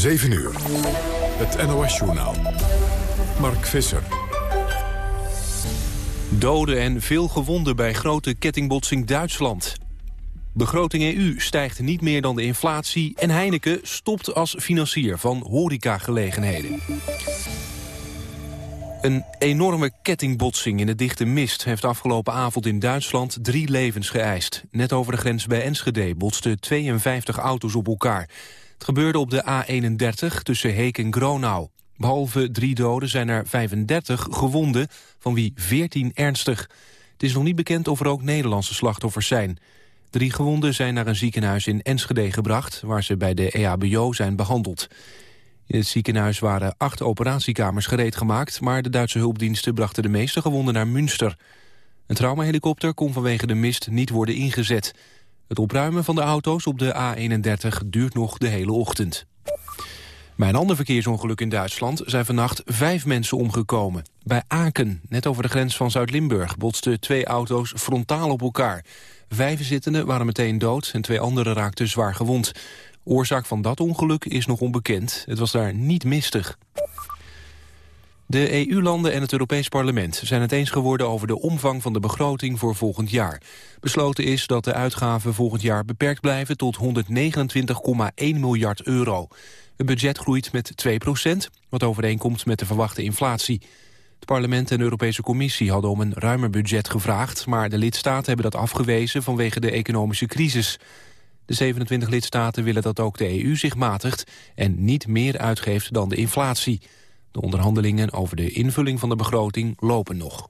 7 uur. Het NOS-journaal. Mark Visser. Doden en veel gewonden bij grote kettingbotsing Duitsland. Begroting EU stijgt niet meer dan de inflatie... en Heineken stopt als financier van horecagelegenheden. Een enorme kettingbotsing in de dichte mist... heeft afgelopen avond in Duitsland drie levens geëist. Net over de grens bij Enschede botsten 52 auto's op elkaar. Het gebeurde op de A31 tussen Heek en Gronau. Behalve drie doden zijn er 35 gewonden, van wie 14 ernstig. Het is nog niet bekend of er ook Nederlandse slachtoffers zijn. Drie gewonden zijn naar een ziekenhuis in Enschede gebracht... waar ze bij de EHBO zijn behandeld. In het ziekenhuis waren acht operatiekamers gereed gemaakt... maar de Duitse hulpdiensten brachten de meeste gewonden naar Münster. Een traumahelikopter kon vanwege de mist niet worden ingezet. Het opruimen van de auto's op de A31 duurt nog de hele ochtend. Bij een ander verkeersongeluk in Duitsland zijn vannacht vijf mensen omgekomen. Bij Aken, net over de grens van Zuid-Limburg, botsten twee auto's frontaal op elkaar. Vijf zittenden waren meteen dood en twee anderen raakten zwaar gewond. Oorzaak van dat ongeluk is nog onbekend. Het was daar niet mistig. De EU-landen en het Europees Parlement zijn het eens geworden over de omvang van de begroting voor volgend jaar. Besloten is dat de uitgaven volgend jaar beperkt blijven tot 129,1 miljard euro. Het budget groeit met 2 procent, wat overeenkomt met de verwachte inflatie. Het parlement en de Europese Commissie hadden om een ruimer budget gevraagd... maar de lidstaten hebben dat afgewezen vanwege de economische crisis. De 27 lidstaten willen dat ook de EU zich matigt... en niet meer uitgeeft dan de inflatie. De onderhandelingen over de invulling van de begroting lopen nog.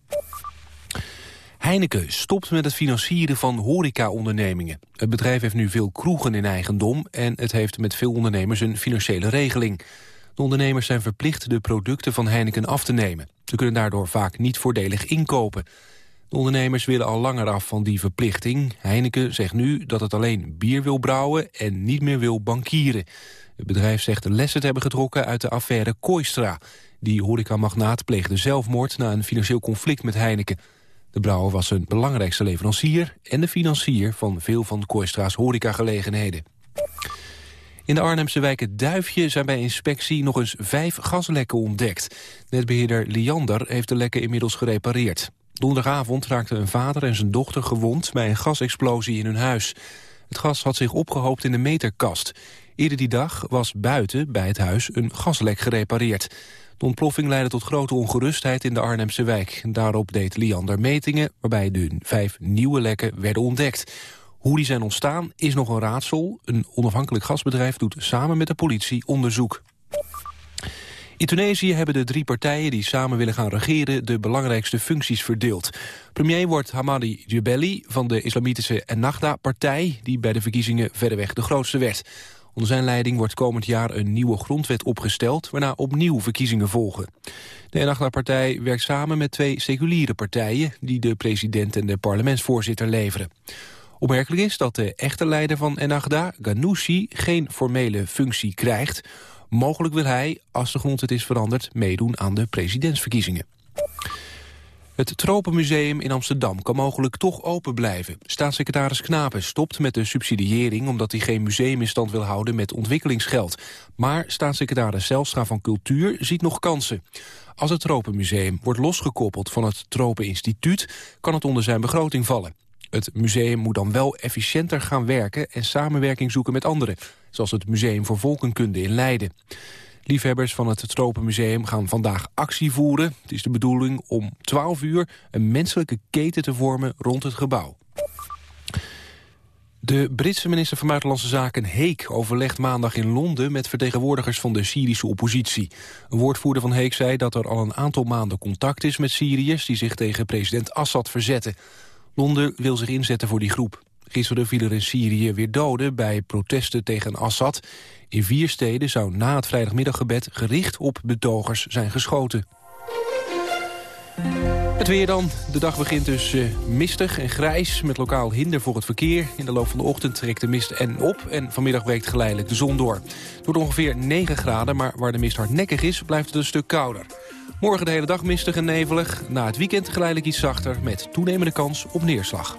Heineken stopt met het financieren van horecaondernemingen. Het bedrijf heeft nu veel kroegen in eigendom... en het heeft met veel ondernemers een financiële regeling. De ondernemers zijn verplicht de producten van Heineken af te nemen. Ze kunnen daardoor vaak niet voordelig inkopen. De ondernemers willen al langer af van die verplichting. Heineken zegt nu dat het alleen bier wil brouwen en niet meer wil bankieren. Het bedrijf zegt lessen te hebben getrokken uit de affaire Kooistra. Die horecamagnaat pleegde zelfmoord na een financieel conflict met Heineken. De brouwer was hun belangrijkste leverancier en de financier van veel van Kooistra's horecagelegenheden. In de Arnhemse wijk Het Duifje zijn bij inspectie nog eens vijf gaslekken ontdekt. Netbeheerder Liander heeft de lekken inmiddels gerepareerd. Donderdagavond raakten een vader en zijn dochter gewond bij een gasexplosie in hun huis. Het gas had zich opgehoopt in de meterkast. Eerder die dag was buiten bij het huis een gaslek gerepareerd. De ontploffing leidde tot grote ongerustheid in de Arnhemse wijk. Daarop deed Liander metingen waarbij de vijf nieuwe lekken werden ontdekt. Hoe die zijn ontstaan is nog een raadsel. Een onafhankelijk gasbedrijf doet samen met de politie onderzoek. In Tunesië hebben de drie partijen die samen willen gaan regeren... de belangrijkste functies verdeeld. Premier wordt Hamadi Jebeli van de islamitische Ennahda-partij... die bij de verkiezingen verreweg de grootste werd. Onder zijn leiding wordt komend jaar een nieuwe grondwet opgesteld... waarna opnieuw verkiezingen volgen. De Ennahda-partij werkt samen met twee seculiere partijen... die de president en de parlementsvoorzitter leveren. Opmerkelijk is dat de echte leider van Ennahda, Ghanouchi... geen formele functie krijgt. Mogelijk wil hij, als de grondwet is veranderd... meedoen aan de presidentsverkiezingen. Het Tropenmuseum in Amsterdam kan mogelijk toch open blijven. Staatssecretaris Knapen stopt met de subsidiëring... omdat hij geen museum in stand wil houden met ontwikkelingsgeld. Maar staatssecretaris Zelstra van Cultuur ziet nog kansen. Als het Tropenmuseum wordt losgekoppeld van het Tropeninstituut... kan het onder zijn begroting vallen. Het museum moet dan wel efficiënter gaan werken en samenwerking zoeken met anderen, zoals het Museum voor Volkenkunde in Leiden. Liefhebbers van het Tropenmuseum gaan vandaag actie voeren. Het is de bedoeling om 12 uur een menselijke keten te vormen rond het gebouw. De Britse minister van Buitenlandse Zaken Heek overlegt maandag in Londen met vertegenwoordigers van de Syrische oppositie. Een woordvoerder van Heek zei dat er al een aantal maanden contact is met Syriërs die zich tegen president Assad verzetten. Londen wil zich inzetten voor die groep. Gisteren vielen er in Syrië weer doden bij protesten tegen Assad. In vier steden zou na het vrijdagmiddaggebed gericht op betogers zijn geschoten. Het weer dan. De dag begint dus uh, mistig en grijs met lokaal hinder voor het verkeer. In de loop van de ochtend trekt de mist en op en vanmiddag breekt geleidelijk de zon door. Het wordt ongeveer 9 graden, maar waar de mist hardnekkig is blijft het een stuk kouder. Morgen de hele dag mistig en nevelig. Na het weekend geleidelijk iets zachter met toenemende kans op neerslag.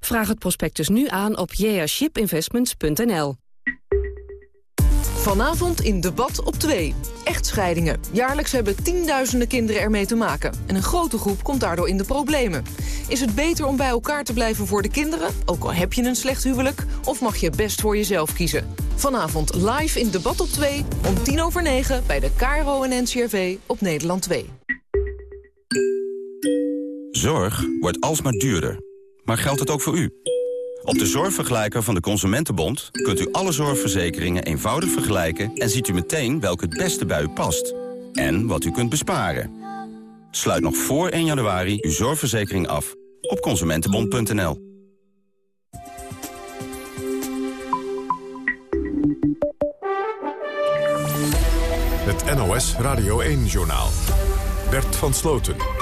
Vraag het prospectus nu aan op jashipinvestments.nl. Vanavond in Debat op 2. Echtscheidingen. Jaarlijks hebben tienduizenden kinderen ermee te maken. En een grote groep komt daardoor in de problemen. Is het beter om bij elkaar te blijven voor de kinderen? Ook al heb je een slecht huwelijk? Of mag je best voor jezelf kiezen? Vanavond live in Debat op 2 om tien over negen bij de KRO en NCRV op Nederland 2. Zorg wordt alsmaar duurder. Maar geldt het ook voor u? Op de zorgvergelijker van de Consumentenbond kunt u alle zorgverzekeringen eenvoudig vergelijken... en ziet u meteen welke het beste bij u past. En wat u kunt besparen. Sluit nog voor 1 januari uw zorgverzekering af op consumentenbond.nl. Het NOS Radio 1-journaal. Bert van Sloten.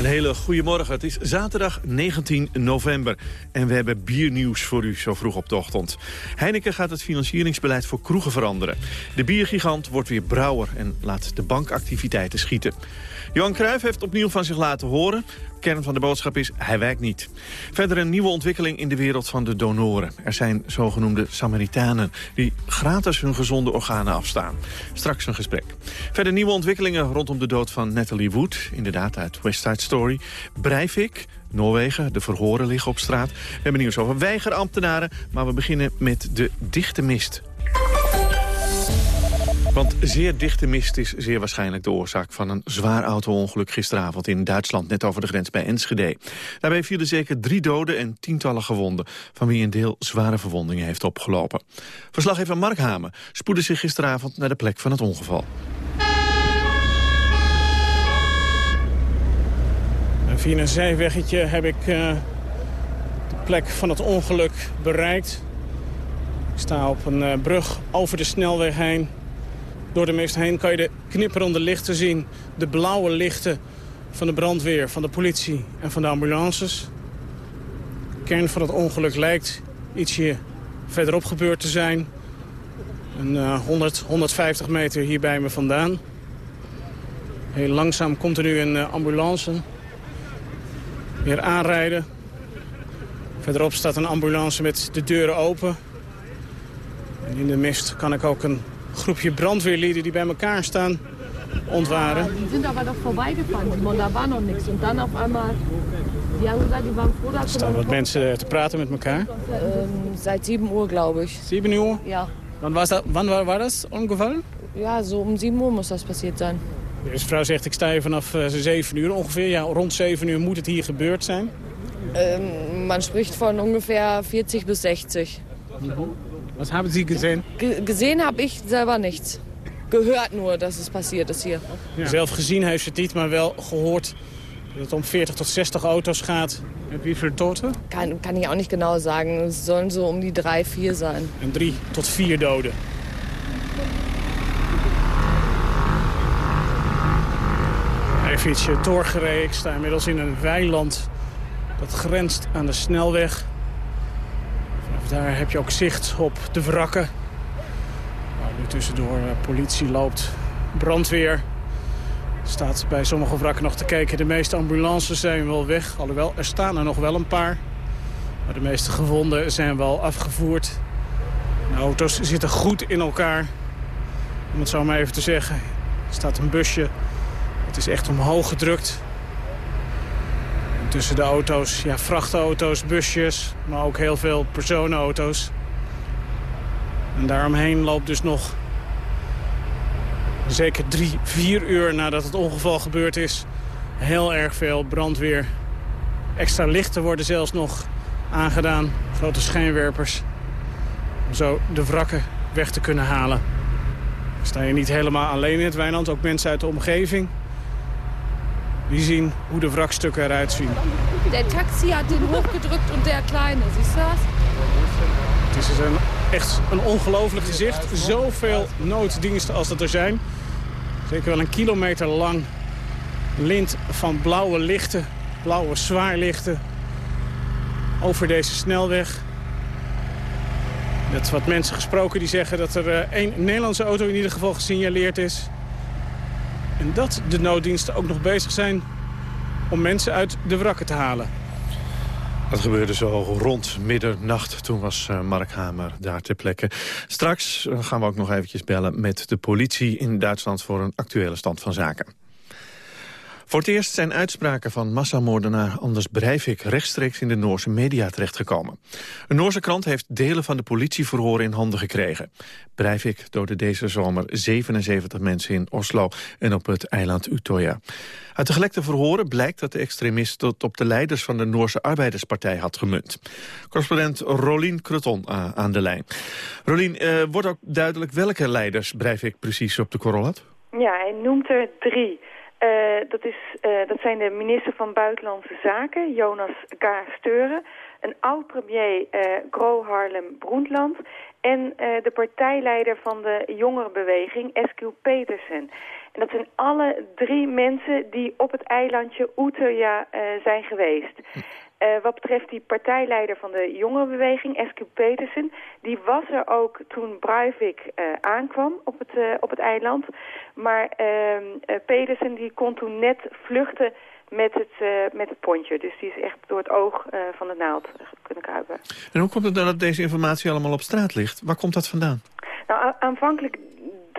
Een hele goede morgen. Het is zaterdag 19 november. En we hebben biernieuws voor u zo vroeg op de ochtend. Heineken gaat het financieringsbeleid voor kroegen veranderen. De biergigant wordt weer brouwer en laat de bankactiviteiten schieten. Johan Cruijff heeft opnieuw van zich laten horen. Kern van de boodschap is, hij wijkt niet. Verder een nieuwe ontwikkeling in de wereld van de donoren. Er zijn zogenoemde Samaritanen die gratis hun gezonde organen afstaan. Straks een gesprek. Verder nieuwe ontwikkelingen rondom de dood van Natalie Wood. Inderdaad uit West Side Story. Breivik, Noorwegen, de verhoren liggen op straat. We hebben nieuws over weigerambtenaren, maar we beginnen met de dichte mist. Want zeer dichte mist is zeer waarschijnlijk de oorzaak van een zwaar auto-ongeluk gisteravond in Duitsland, net over de grens bij Enschede. Daarbij vielen zeker drie doden en tientallen gewonden, van wie een deel zware verwondingen heeft opgelopen. Verslaggever Mark Hamer spoedde zich gisteravond naar de plek van het ongeval. Via een zijweggetje heb ik uh, de plek van het ongeluk bereikt. Ik sta op een uh, brug over de snelweg heen. Door de mist heen kan je de knipperende lichten zien. De blauwe lichten van de brandweer, van de politie en van de ambulances. Kern van het ongeluk lijkt ietsje verderop gebeurd te zijn. Een uh, 100, 150 meter hier bij me vandaan. Heel langzaam komt er nu een uh, ambulance. Weer aanrijden. Verderop staat een ambulance met de deuren open. En in de mist kan ik ook een groepje brandweerlieden die bij elkaar staan ontwaren. Die zijn aber doch vorbeigefahren und da war noch nichts. Und dann auf einmal, die haben gesagt, die waren froh, Er staan wat mensen te praten met elkaar. Ähm, seit 7 Uhr, glaube ich. 7 uur? Ja. Wann, was dat, wann war, war das Unfall? Ja, so um 7 Uhr muss das passiert sein. Deze vrouw zegt, ik sta hier vanaf uh, 7 uur ongeveer. Ja, rond 7 uur moet het hier gebeurd zijn. Ähm, man spricht von ungefähr 40 bis 60. Was haben Sie gesehen? Ge gesehen habe ich selber nichts. Gehört nur, dass es passiert ist hier. Ja. Zelf gezien heeft ze het niet, maar wel gehoord dat het om 40 tot 60 auto's gaat. Met wieveel doden? Kann, kann ich auch nicht genau sagen. Es sollen so um die 3, 4 sein. En 3 tot 4 doden. Even ietsje doorgereden. Ik sta inmiddels in een weiland dat grenst aan de snelweg. Daar heb je ook zicht op de wrakken. Waar nu tussendoor politie loopt, brandweer. Staat bij sommige wrakken nog te kijken. De meeste ambulances zijn wel weg. Alhoewel, er staan er nog wel een paar. Maar de meeste gewonden zijn wel afgevoerd. De auto's zitten goed in elkaar. Om het zo maar even te zeggen. Er staat een busje. Het is echt omhoog gedrukt. En tussen de auto's, ja, vrachtauto's, busjes, maar ook heel veel personenauto's. En daaromheen loopt dus nog zeker drie, vier uur nadat het ongeval gebeurd is... heel erg veel brandweer. Extra lichten worden zelfs nog aangedaan, grote schijnwerpers... om zo de wrakken weg te kunnen halen. Sta je niet helemaal alleen in het weiland, ook mensen uit de omgeving... die zien hoe de wrakstukken eruit zien. Der Taxi hat den hochgedrückt und der Kleine, siehst du das? Het is een, echt een ongelooflijk gezicht. Zoveel nooddiensten als dat er zijn. Zeker wel een kilometer lang lint van blauwe lichten, blauwe zwaarlichten over deze snelweg. Met wat mensen gesproken die zeggen dat er uh, één Nederlandse auto in ieder geval gesignaleerd is. En dat de nooddiensten ook nog bezig zijn om mensen uit de wrakken te halen. Dat gebeurde zo rond middernacht. Toen was uh, Mark Hamer daar ter plekke. Straks eh, gaan we ook nog eventjes bellen met de politie in Duitsland... voor een actuele stand van zaken. Voor het eerst zijn uitspraken van massamoordenaar Anders Breivik rechtstreeks in de Noorse media terechtgekomen. Een Noorse krant heeft delen van de politieverhoren in handen gekregen. Breivik doodde deze zomer 77 mensen in Oslo en op het eiland Utøya. Uit de gelekte verhoren blijkt dat de extremist tot op de leiders van de Noorse Arbeiderspartij had gemunt. Correspondent Rolien Kreton uh, aan de lijn. Rolien, uh, wordt ook duidelijk welke leiders Breivik precies op de korrel had? Ja, hij noemt er drie. Uh, dat, is, uh, dat zijn de minister van Buitenlandse Zaken, Jonas G. Steuren... een oud-premier uh, Gro Harlem Brundtland... en de partijleider van de jongerenbeweging, Eskil Petersen. En dat zijn alle drie mensen die op het eilandje Utøya zijn geweest. Uh, wat betreft die partijleider van de jongerenbeweging, Eskil Petersen... die was er ook toen Breivik uh, aankwam op het, uh, op het eiland. Maar ehm, Petersen die kon toen net vluchten met het, met het pontje. Dus die is echt door het oog van de naald kunnen kruipen. En hoe komt het dan dat deze informatie allemaal op straat ligt? Waar komt dat vandaan? Nou, aanvankelijk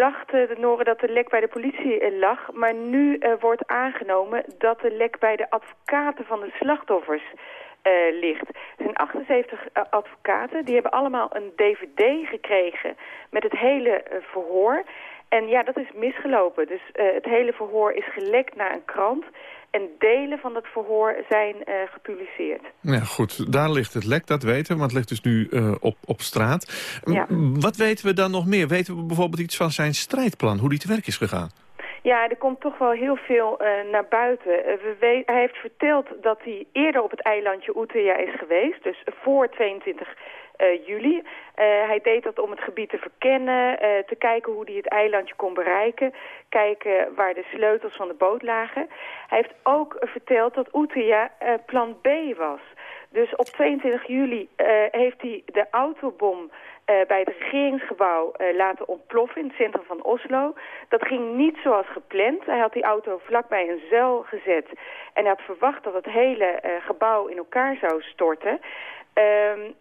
dachten de Noren dat de lek bij de politie lag. Maar nu uh, wordt aangenomen dat de lek bij de advocaten van de slachtoffers uh, ligt. Er zijn 78 uh, advocaten. Die hebben allemaal een dvd gekregen met het hele verhoor. En ja, dat is misgelopen. Dus het hele verhoor is gelekt naar een krant. En delen van dat verhoor zijn uh, gepubliceerd. Ja, goed. Daar ligt het lek, dat weten we. Want het ligt dus nu uh, op, op straat. Ja. Wat weten we dan nog meer? Weten we bijvoorbeeld iets van zijn strijdplan? Hoe die te werk is gegaan? Ja, er komt toch wel heel veel uh, naar buiten. weet, hij heeft verteld dat hij eerder op het eilandje Utøya is geweest. Dus voor 22 uh, juli. Hij deed dat om het gebied te verkennen, te kijken hoe hij het eilandje kon bereiken, kijken waar de sleutels van de boot lagen. Hij heeft ook verteld dat Utøya plan B was. Dus op 22 juli heeft hij de autobom bij het regeringsgebouw uh, laten ontploffen in het centrum van Oslo. Dat ging niet zoals gepland. Hij had die auto vlakbij een zuil gezet en hij had verwacht dat het hele uh, gebouw in elkaar zou storten. En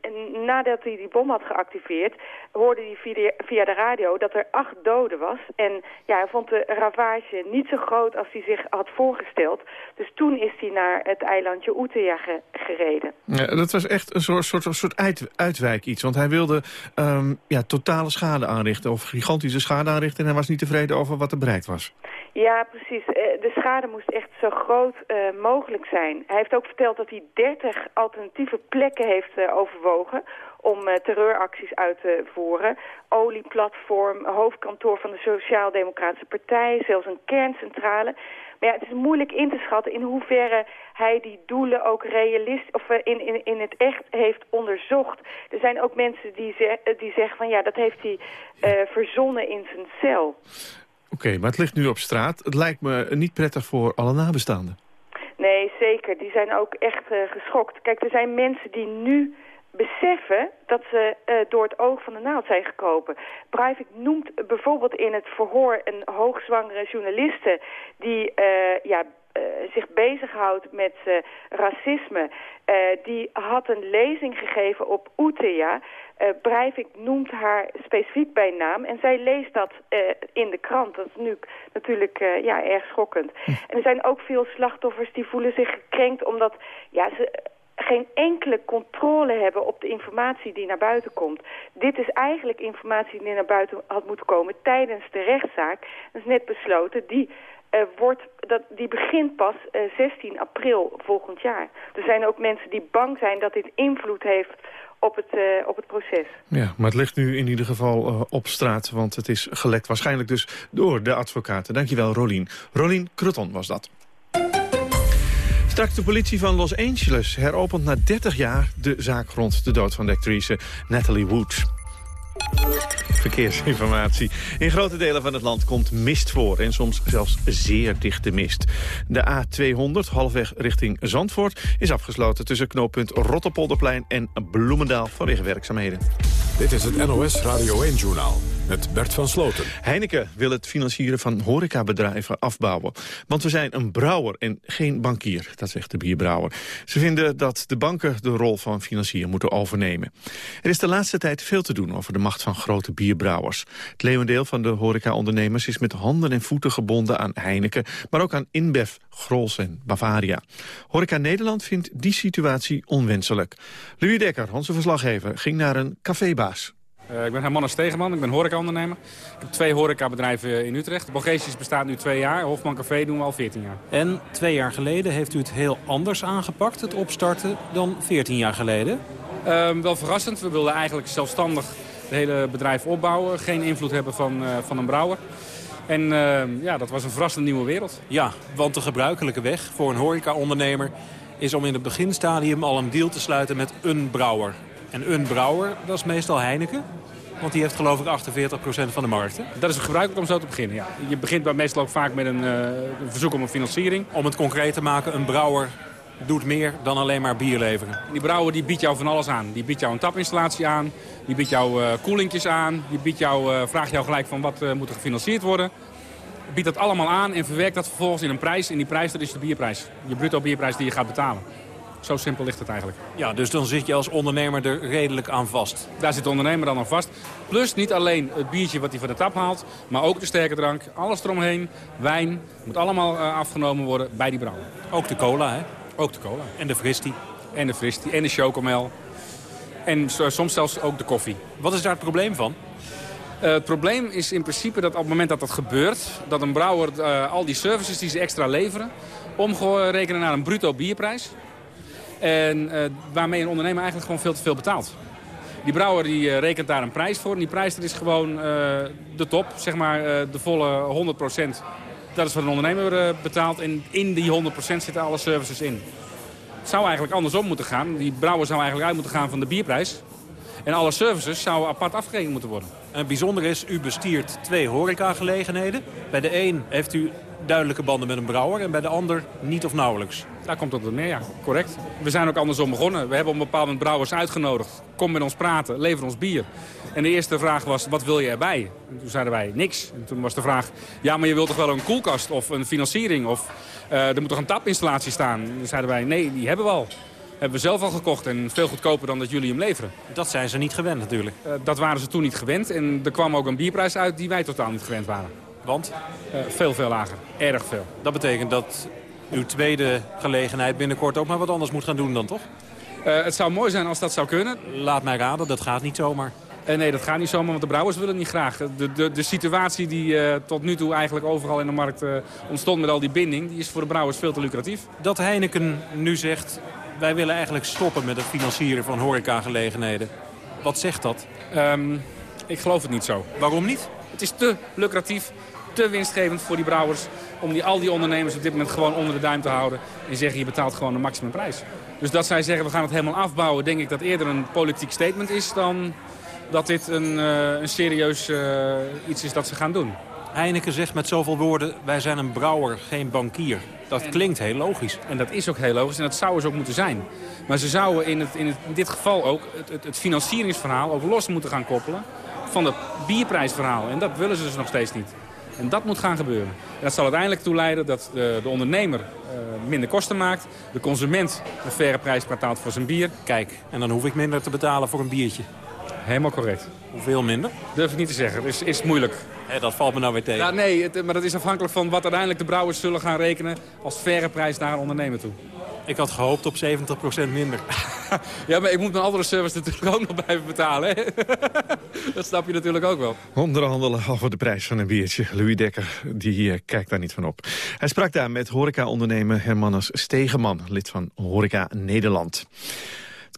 nadat hij die bom had geactiveerd, hoorde hij via, de radio dat er acht doden was. En ja, hij vond de ravage niet zo groot als hij zich had voorgesteld. Dus toen is hij naar het eilandje ge, gereden. Ja, dat was echt een soort, soort, soort uit, uitwijk iets. Want hij wilde um, ja, totale schade aanrichten of gigantische schade aanrichten. En hij was niet tevreden over wat er bereikt was. Ja, precies. De schade moest echt zo groot uh, mogelijk zijn. Hij heeft ook verteld dat hij 30 alternatieve plekken heeft uh, overwogen om terreuracties uit te voeren. Olieplatform, hoofdkantoor van de Sociaal-Democratische Partij, zelfs een kerncentrale. Maar ja, het is moeilijk in te schatten in hoeverre hij die doelen ook realist of in, in, in het echt heeft onderzocht. Er zijn ook mensen die, ze die zeggen van ja, dat heeft hij verzonnen in zijn cel. Oké, maar het ligt nu op straat. Het lijkt me niet prettig voor alle nabestaanden. Nee, zeker. Die zijn ook echt uh, geschokt. Kijk, er zijn mensen die nu beseffen dat ze uh, door het oog van de naald zijn gekropen. Breivik noemt bijvoorbeeld in het verhoor een hoogzwangere journaliste... die uh, ja, uh, zich bezighoudt met racisme. Die had een lezing gegeven op Utøya. Breivik noemt haar specifiek bij naam. En zij leest dat in de krant. Dat is nu natuurlijk ja, erg schokkend. Hm. En er zijn ook veel slachtoffers die voelen zich gekrenkt... omdat ja, ze geen enkele controle hebben op de informatie die naar buiten komt. Dit is eigenlijk informatie die naar buiten had moeten komen tijdens de rechtszaak. Dat is net besloten. Die uh, wordt, dat, die begint pas uh, 16 april volgend jaar. Er zijn ook mensen die bang zijn dat dit invloed heeft op het, uh, op het proces. Ja, maar het ligt nu in ieder geval uh, op straat, want het is gelekt waarschijnlijk dus door de advocaten. Dankjewel, Rolien. Rolien Krutton was dat. Straks de politie van Los Angeles heropent na 30 jaar de zaak rond de dood van de actrice Natalie Wood. Verkeersinformatie. In grote delen van het land komt mist voor en soms zelfs zeer dichte mist. De A200, halfweg richting Zandvoort, is afgesloten tussen knooppunt Rotterpolderplein en Bloemendaal vanwege werkzaamheden. Dit is het NOS Radio 1-journaal met Bert van Sloten. Heineken wil het financieren van horecabedrijven afbouwen. Want we zijn een brouwer en geen bankier, dat zegt de bierbrouwer. Ze vinden dat de banken de rol van financier moeten overnemen. Er is de laatste tijd veel te doen over de macht van grote bierbrouwers. Het leeuwendeel van de horecaondernemers is met handen en voeten gebonden aan Heineken... maar ook aan InBev, Grols en Bavaria. Horeca Nederland vindt die situatie onwenselijk. Louis Dekker, onze verslaggever, ging naar een cafébaas. Uh, ik ben Hermanus Stegeman, ik ben horecaondernemer. Ik heb twee horecabedrijven in Utrecht. Borgesius bestaat nu twee jaar, Hofman Café doen we al 14 jaar. En twee jaar geleden heeft u het heel anders aangepakt, het opstarten, dan 14 jaar geleden? Uh, wel verrassend. We wilden eigenlijk zelfstandig het hele bedrijf opbouwen. Geen invloed hebben van, uh, van een brouwer. En uh, ja, dat was een verrassend nieuwe wereld. Ja, want de gebruikelijke weg voor een horecaondernemer is om in het beginstadium al een deal te sluiten met een brouwer. En een brouwer, dat is meestal Heineken. Want die heeft geloof ik 48% van de markt. Hè? Dat is gebruikelijk om zo te beginnen, ja. Je begint meestal ook vaak met een, uh, een verzoek om een financiering. Om het concreet te maken, een brouwer doet meer dan alleen maar bier leveren. Die brouwer die biedt jou van alles aan. Die biedt jou een tapinstallatie aan. Die biedt jou uh, koelingjes aan. Die biedt jou, uh, vraagt jou gelijk van wat moet er gefinancierd worden. Biedt dat allemaal aan en verwerkt dat vervolgens in een prijs. En die prijs dat is de bierprijs. Je bruto bierprijs die je gaat betalen. Zo simpel ligt het eigenlijk. Ja, dus dan zit je als ondernemer er redelijk aan vast. Daar zit de ondernemer dan aan vast. Plus niet alleen het biertje wat hij van de tap haalt, maar ook de sterke drank. Alles eromheen, wijn, moet allemaal uh, afgenomen worden bij die brouwer. Ook de cola, hè? Ook de cola. En de fristie. En de fristie. En de chocomel. En soms zelfs ook de koffie. Wat is daar het probleem van? Uh, het probleem is in principe dat op het moment dat dat gebeurt... dat een brouwer uh, al die services die ze extra leveren... omrekenen naar een bruto bierprijs. En uh, waarmee een ondernemer eigenlijk gewoon veel te veel betaalt. Die brouwer die uh, rekent daar een prijs voor. En die prijs dat is gewoon uh, de top, zeg maar de volle 100% Dat is wat een ondernemer betaalt. En in die 100% zitten alle services in. Het zou eigenlijk andersom moeten gaan. Die brouwer zou eigenlijk uit moeten gaan van de bierprijs. En alle services zouden apart afgerekend moeten worden. En bijzonder is, u bestiert twee horecagelegenheden. Bij de een heeft u duidelijke banden met een brouwer en bij de ander niet of nauwelijks. Daar komt het op neer, ja. Correct. We zijn ook andersom begonnen. We hebben op een bepaald moment brouwers uitgenodigd. Kom met ons praten, lever ons bier. En de eerste vraag was, wat wil je erbij? En toen zeiden wij, niks. En toen was de vraag, ja, maar je wilt toch wel een koelkast of een financiering? Of uh, er moet toch een tapinstallatie staan? En toen zeiden wij, nee, die hebben we al. Hebben we zelf al gekocht en veel goedkoper dan dat jullie hem leveren. Dat zijn ze niet gewend natuurlijk. Uh, dat waren ze toen niet gewend. En er kwam ook een bierprijs uit die wij totaal niet gewend waren. Want? Uh, veel, veel lager. Erg veel. Dat betekent dat uw tweede gelegenheid binnenkort ook maar wat anders moet gaan doen dan, toch? Uh, het zou mooi zijn als dat zou kunnen. Laat mij raden, dat gaat niet zomaar. Uh, nee, dat gaat niet zomaar, want de brouwers willen niet graag. De, de, de situatie die uh, tot nu toe eigenlijk overal in de markt ontstond met al die binding... die is voor de brouwers veel te lucratief. Dat Heineken nu zegt, wij willen eigenlijk stoppen met het financieren van horecagelegenheden. Wat zegt dat? Um, ik geloof het niet zo. Waarom niet? Het is te lucratief, te winstgevend voor die brouwers... om die, al die ondernemers op dit moment gewoon onder de duim te houden... en zeggen je betaalt gewoon de maximumprijs. Dus dat zij zeggen we gaan het helemaal afbouwen... denk ik dat eerder een politiek statement is... dan dat dit een, uh, een serieus uh, iets is dat ze gaan doen. Heineken zegt met zoveel woorden, wij zijn een brouwer, geen bankier. Dat en, klinkt heel logisch. En dat is ook heel logisch en dat zou dus ook moeten zijn. Maar ze zouden in, het, in, het, in dit geval ook het, het, het financieringsverhaal ook los moeten gaan koppelen van het bierprijsverhaal. En dat willen ze dus nog steeds niet. En dat moet gaan gebeuren. En dat zal uiteindelijk toe leiden dat de, de ondernemer uh, minder kosten maakt. De consument een faire prijs betaalt voor zijn bier. Kijk, en dan hoef ik minder te betalen voor een biertje. Helemaal correct. Hoeveel minder? Durf ik niet te zeggen. Is, is moeilijk. Dat valt me nou weer tegen. Ja, nee, het, maar dat is afhankelijk van wat uiteindelijk de brouwers zullen gaan rekenen... als faire prijs naar een ondernemer toe. Ik had gehoopt op 70% minder. ja, maar ik moet mijn andere service natuurlijk ook nog blijven betalen. Hè? dat snap je natuurlijk ook wel. Onderhandelen over de prijs van een biertje. Louis Dekker, die uh, kijkt daar niet van op. Hij sprak daar met horeca-ondernemer Hermanus Stegeman, lid van Horeca Nederland.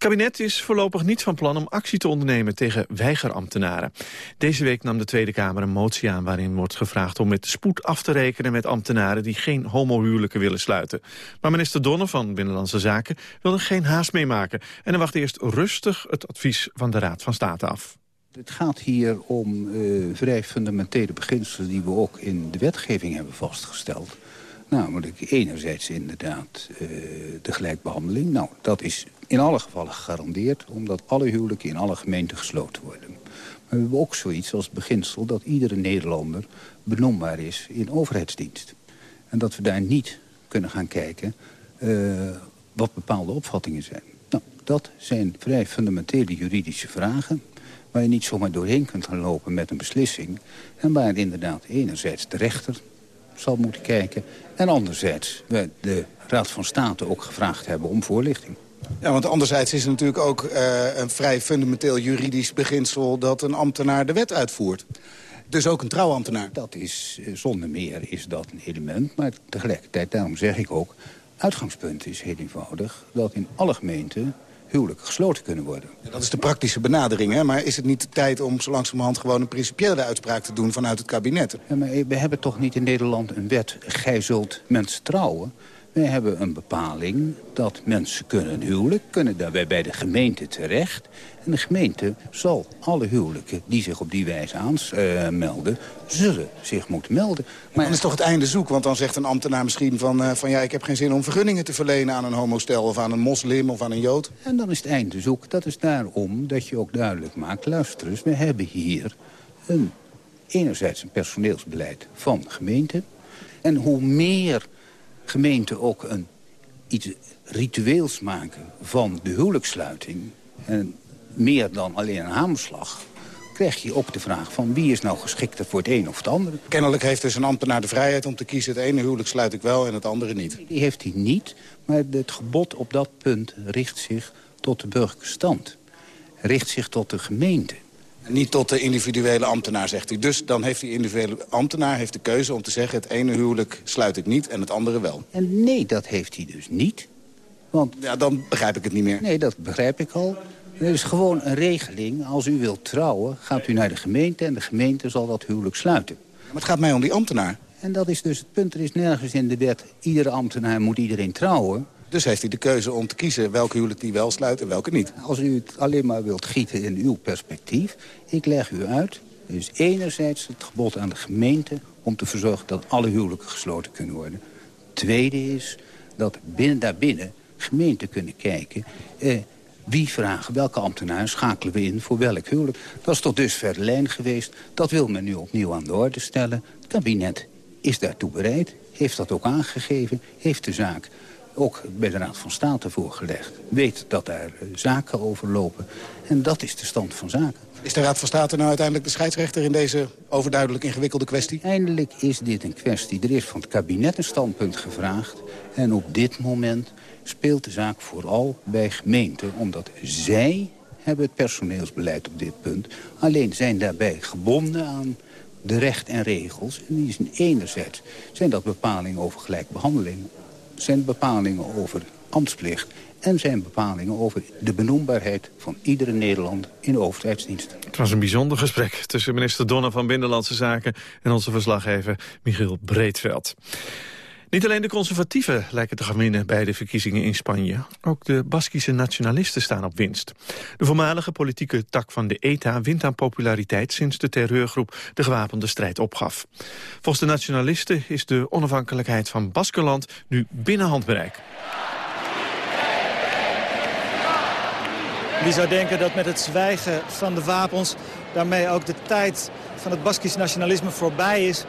Kabinet is voorlopig niet van plan om actie te ondernemen tegen weigerambtenaren. Deze week nam de Tweede Kamer een motie aan waarin wordt gevraagd om met spoed af te rekenen met ambtenaren die geen homohuwelijken willen sluiten. Maar minister Donner van Binnenlandse Zaken wil er geen haast mee maken en hij wacht eerst rustig het advies van de Raad van State af. Het gaat hier om uh, vrij fundamentele beginselen die we ook in de wetgeving hebben vastgesteld. Namelijk enerzijds inderdaad uh, de gelijkbehandeling. Nou, dat is in alle gevallen gegarandeerd... omdat alle huwelijken in alle gemeenten gesloten worden. Maar we hebben ook zoiets als het beginsel dat iedere Nederlander benoembaar is in overheidsdienst. En dat we daar niet kunnen gaan kijken uh, wat bepaalde opvattingen zijn. Nou, dat zijn vrij fundamentele juridische vragen waar je niet zomaar doorheen kunt gaan lopen met een beslissing. En waar inderdaad enerzijds de rechter zal moeten kijken... en anderzijds we de Raad van State ook gevraagd hebben om voorlichting. Ja, want anderzijds is het natuurlijk ook uh, een vrij fundamenteel juridisch beginsel... dat een ambtenaar de wet uitvoert. Dus ook een trouwambtenaar. Dat is, uh, zonder meer is dat een element. Maar tegelijkertijd, daarom zeg ik ook... uitgangspunt is heel eenvoudig dat in alle gemeenten huwelijken gesloten kunnen worden. Ja, dat is de praktische benadering, hè? maar is het niet de tijd om zo langzamerhand gewoon een principiële uitspraak te doen vanuit het kabinet? Ja, maar we hebben toch niet in Nederland een wet, gij zult mensen trouwen. Wij hebben een bepaling dat mensen kunnen huwelijk, kunnen daarbij bij de gemeente terecht. En de gemeente zal alle huwelijken die zich op die wijze aanmelden, zullen zich moeten melden. Maar dan is toch het einde zoek, want dan zegt een ambtenaar misschien van, uh, van ja, ik heb geen zin om vergunningen te verlenen aan een homostel of aan een moslim of aan een jood. En dan is het einde zoek. Dat is daarom dat je ook duidelijk maakt, luister eens, we hebben hier een, enerzijds een personeelsbeleid van de gemeente. En hoe meer gemeenten ook een, iets ritueels maken van de huwelijkssluiting... en meer dan alleen een hamerslag krijg je ook de vraag van wie is nou geschikter voor het een of het andere. Kennelijk heeft dus een ambtenaar de vrijheid om te kiezen... het ene huwelijk sluit ik wel en het andere niet. Die heeft hij niet, maar het gebod op dat punt richt zich tot de burgerlijke stand. Richt zich tot de gemeente. Niet tot de individuele ambtenaar, zegt u. Dus dan heeft die individuele ambtenaar heeft de keuze om te zeggen... het ene huwelijk sluit ik niet en het andere wel. En nee, dat heeft hij dus niet. Want... Ja, dan begrijp ik het niet meer. Nee, dat begrijp ik al. Er is gewoon een regeling. Als u wilt trouwen, gaat u naar de gemeente... en de gemeente zal dat huwelijk sluiten. Maar het gaat mij om die ambtenaar. En dat is dus het punt. Er is nergens in de wet... iedere ambtenaar moet iedereen trouwen. Dus heeft hij de keuze om te kiezen welke huwelijk hij wel sluit en welke niet. Als u het alleen maar wilt gieten in uw perspectief... ik leg u uit, is enerzijds het gebod aan de gemeente... om te verzorgen dat alle huwelijken gesloten kunnen worden. Tweede is dat binnen, daarbinnen gemeenten kunnen kijken... Eh, wie vragen, welke ambtenaar schakelen we in voor welk huwelijk. Dat is tot dusver de lijn geweest. Dat wil men nu opnieuw aan de orde stellen. Het kabinet is daartoe bereid, heeft dat ook aangegeven... heeft de zaak ook bij de Raad van State voorgelegd. Weet dat daar eh, zaken overlopen. En dat is de stand van zaken. Is de Raad van State nou uiteindelijk de scheidsrechter... in deze overduidelijk ingewikkelde kwestie? Eindelijk is dit een kwestie. Er is van het kabinet een standpunt gevraagd. En op dit moment speelt de zaak vooral bij gemeenten. Omdat zij hebben het personeelsbeleid op dit punt. Alleen zijn daarbij gebonden aan de recht en regels. En die zijn enerzijds zijn dat bepalingen over gelijkbehandeling zijn bepalingen over ambtsplicht... en zijn bepalingen over de benoembaarheid van iedere Nederlander in de overheidsdienst. Het was een bijzonder gesprek tussen minister Donner van Binnenlandse Zaken... en onze verslaggever Michiel Breedveld. Niet alleen de conservatieven lijken te gaan winnen bij de verkiezingen in Spanje. Ook de Baskische nationalisten staan op winst. De voormalige politieke tak van de ETA wint aan populariteit... sinds de terreurgroep de gewapende strijd opgaf. Volgens de nationalisten is de onafhankelijkheid van Baskeland nu binnen handbereik. Wie zou denken dat met het zwijgen van de wapens... daarmee ook de tijd van het Baskisch nationalisme voorbij is...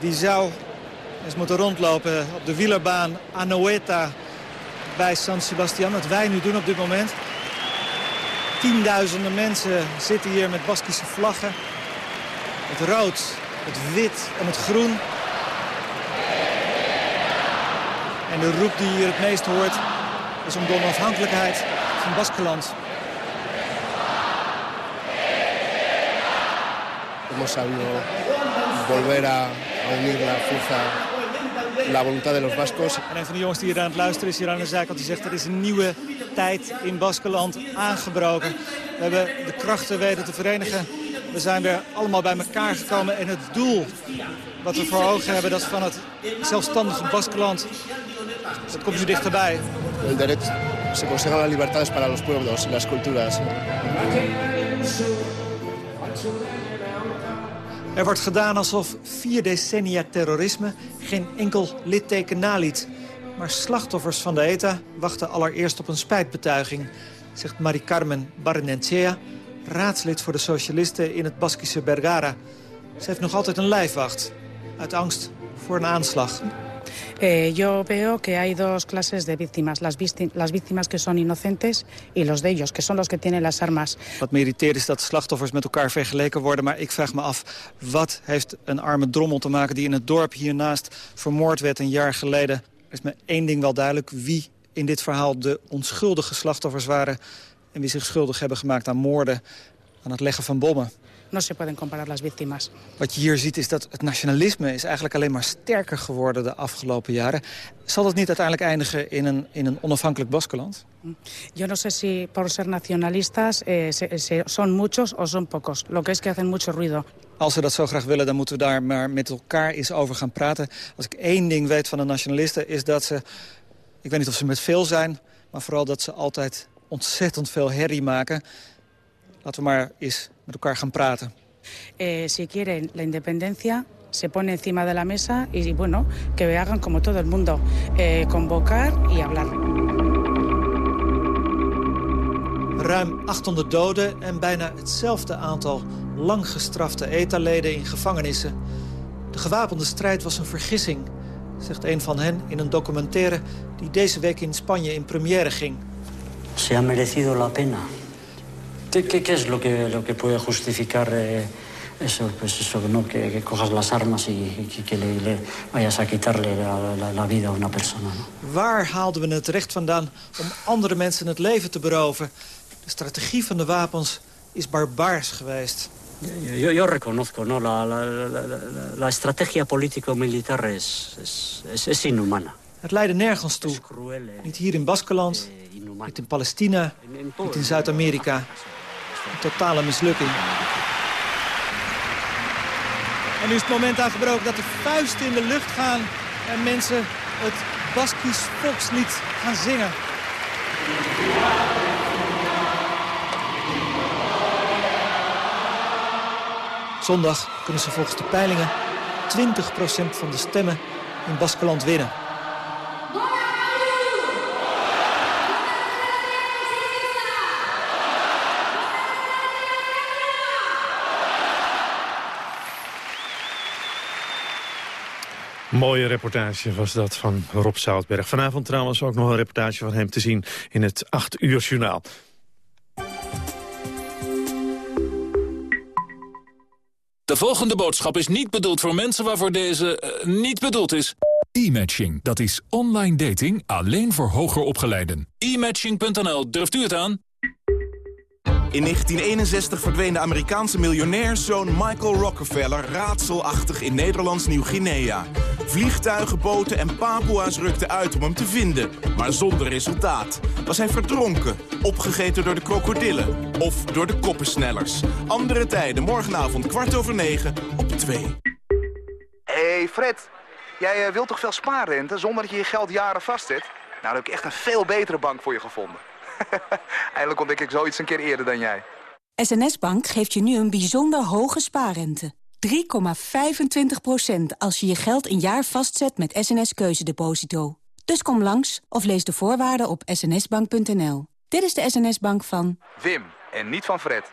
die zou eens moeten rondlopen op de wielerbaan Anoeta bij San Sebastian. Wat wij nu doen op dit moment. Tienduizenden mensen zitten hier met Baskische vlaggen. Het rood, het wit en het groen. En de roep die hier het meest hoort is om de onafhankelijkheid van Baskeland. Hemos sabido volver a unir la fuerza la voluntad de los vascos. En een van de jongens die hier aan het luisteren is hier aan de zijkant. Die zegt er is een nieuwe tijd in Baskeland aangebroken. We hebben de krachten weten te verenigen. We zijn weer allemaal bij elkaar gekomen. En het doel wat we voor ogen hebben, dat is van het zelfstandige Baskeland. Dat komt zo dichterbij. El derecho se las libertades para los pueblos y las culturas. Er wordt gedaan alsof vier decennia terrorisme geen enkel litteken naliet. Maar slachtoffers van de ETA wachten allereerst op een spijtbetuiging... zegt Mari Carmen Barrenechea, raadslid voor de socialisten in het Baskische Bergara. Ze heeft nog altijd een lijfwacht, uit angst voor een aanslag. Eh, yo veo que hay dos clases de víctimas. Las, las víctimas que son inocentes y los de ellos, que son los que tienen las armas. Wat me is dat slachtoffers met elkaar vergeleken worden. Maar ik vraag me af, wat heeft een arme drommel te maken... die in het dorp hiernaast vermoord werd een jaar geleden? Er is me één ding wel duidelijk. Wie in dit verhaal de onschuldige slachtoffers waren... en wie zich schuldig hebben gemaakt aan moorden, aan het leggen van bommen no se pueden comparar las víctimas. Wat je hier ziet is dat het nationalisme is eigenlijk alleen maar sterker geworden de afgelopen jaren. Zal dat niet uiteindelijk eindigen in een, in een onafhankelijk Baskeland? Yo no sé si por ser nacionalistas eh, se, se, son muchos o son pocos. Lo que es que hacen mucho ruido. Als ze dat zo graag willen, dan moeten we daar maar met elkaar eens over gaan praten. Als ik één ding weet van de nationalisten is dat ze... Ik weet niet of ze met veel zijn, maar vooral dat ze altijd ontzettend veel herrie maken. Laten we maar eens met elkaar gaan praten. Eh, si quieren la independencia, se pone encima de la mesa y bueno, que hagan como todo el mundo, eh, convocar y hablar. Ruim 800 doden en bijna hetzelfde aantal lang gestrafte ETA-leden in gevangenissen. De gewapende strijd was een vergissing, zegt een van hen in een documentaire die deze week in Spanje in première ging. Se ha merecido la pena. ¿Qué, qué, qué es lo que, lo que puede justificar eh, eso? Pues eso, ¿no? Que, que cojas las armas y, y que le, le, vayas a quitarle la, la, la vida a una persona. ¿no? Waar haalden we het recht vandaan om andere mensen het leven te beroven? De strategie van de wapens is barbaars geweest. Yo, yo reconozco, ¿no? La, la, la, la estrategia político-militar es, es, es, es inhumana. Het leidde nergens toe. Niet hier in Baskeland, niet in Palestina, niet in Zuid-Amerika. Een totale mislukking. En nu is het moment aangebroken dat de vuisten in de lucht gaan... en mensen het Baskisch volkslied gaan zingen. Zondag kunnen ze volgens de peilingen 20% van de stemmen in Baskeland winnen. Mooie reportage was dat van Rob Zoutberg. Vanavond trouwens ook nog een reportage van hem te zien in het 8 uur journaal. De volgende boodschap is niet bedoeld voor mensen waarvoor deze uh, niet bedoeld is. E-matching, dat is online dating alleen voor hoger opgeleiden. E-matching.nl, durft u het aan? In 1961 verdween de Amerikaanse miljonairszoon Michael Rockefeller raadselachtig in Nederlands Nieuw-Guinea. Vliegtuigen, boten en Papua's rukten uit om hem te vinden, maar zonder resultaat. Was hij verdronken, opgegeten door de krokodillen of door de koppensnellers? Andere tijden, morgenavond kwart over negen op 2. hey Fred, jij uh, wilt toch veel spaarrente zonder dat je je geld jaren vastzet? Nou, dan heb ik echt een veel betere bank voor je gevonden. Eindelijk ontdek ik zoiets een keer eerder dan jij. SNS Bank geeft je nu een bijzonder hoge spaarrente. 3,25% als je je geld een jaar vastzet met SNS Keuzedeposito. Dus kom langs of lees de voorwaarden op snsbank.nl. Dit is de SNS Bank van... Wim, en niet van Fred.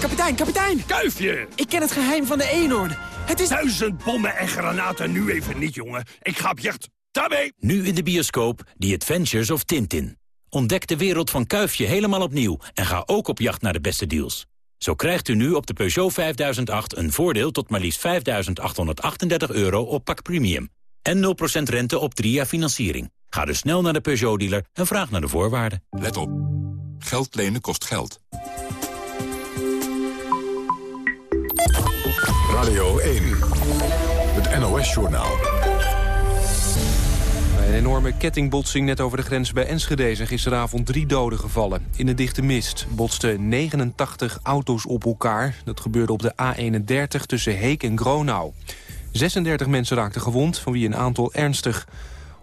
Kapitein, kapitein! Kuifje! Ik ken het geheim van de eenhoorn. Het is... Duizend bommen en granaten, nu even niet, jongen. Ik ga op jacht. Daarmee! Nu in de bioscoop The Adventures of Tintin. Ontdek de wereld van Kuifje helemaal opnieuw en ga ook op jacht naar de beste deals. Zo krijgt u nu op de Peugeot 5008 een voordeel tot maar liefst 5.838 euro op pak premium. En 0% rente op 3 jaar financiering. Ga dus snel naar de Peugeot-dealer en vraag naar de voorwaarden. Let op. Geld lenen kost geld. Radio 1. het NOS-journaal. Een enorme kettingbotsing net over de grens bij Enschede zijn gisteravond drie doden gevallen. In de dichte mist botsten 89 auto's op elkaar. Dat gebeurde op de A31 tussen Heek en Gronau. 36 mensen raakten gewond, van wie een aantal ernstig.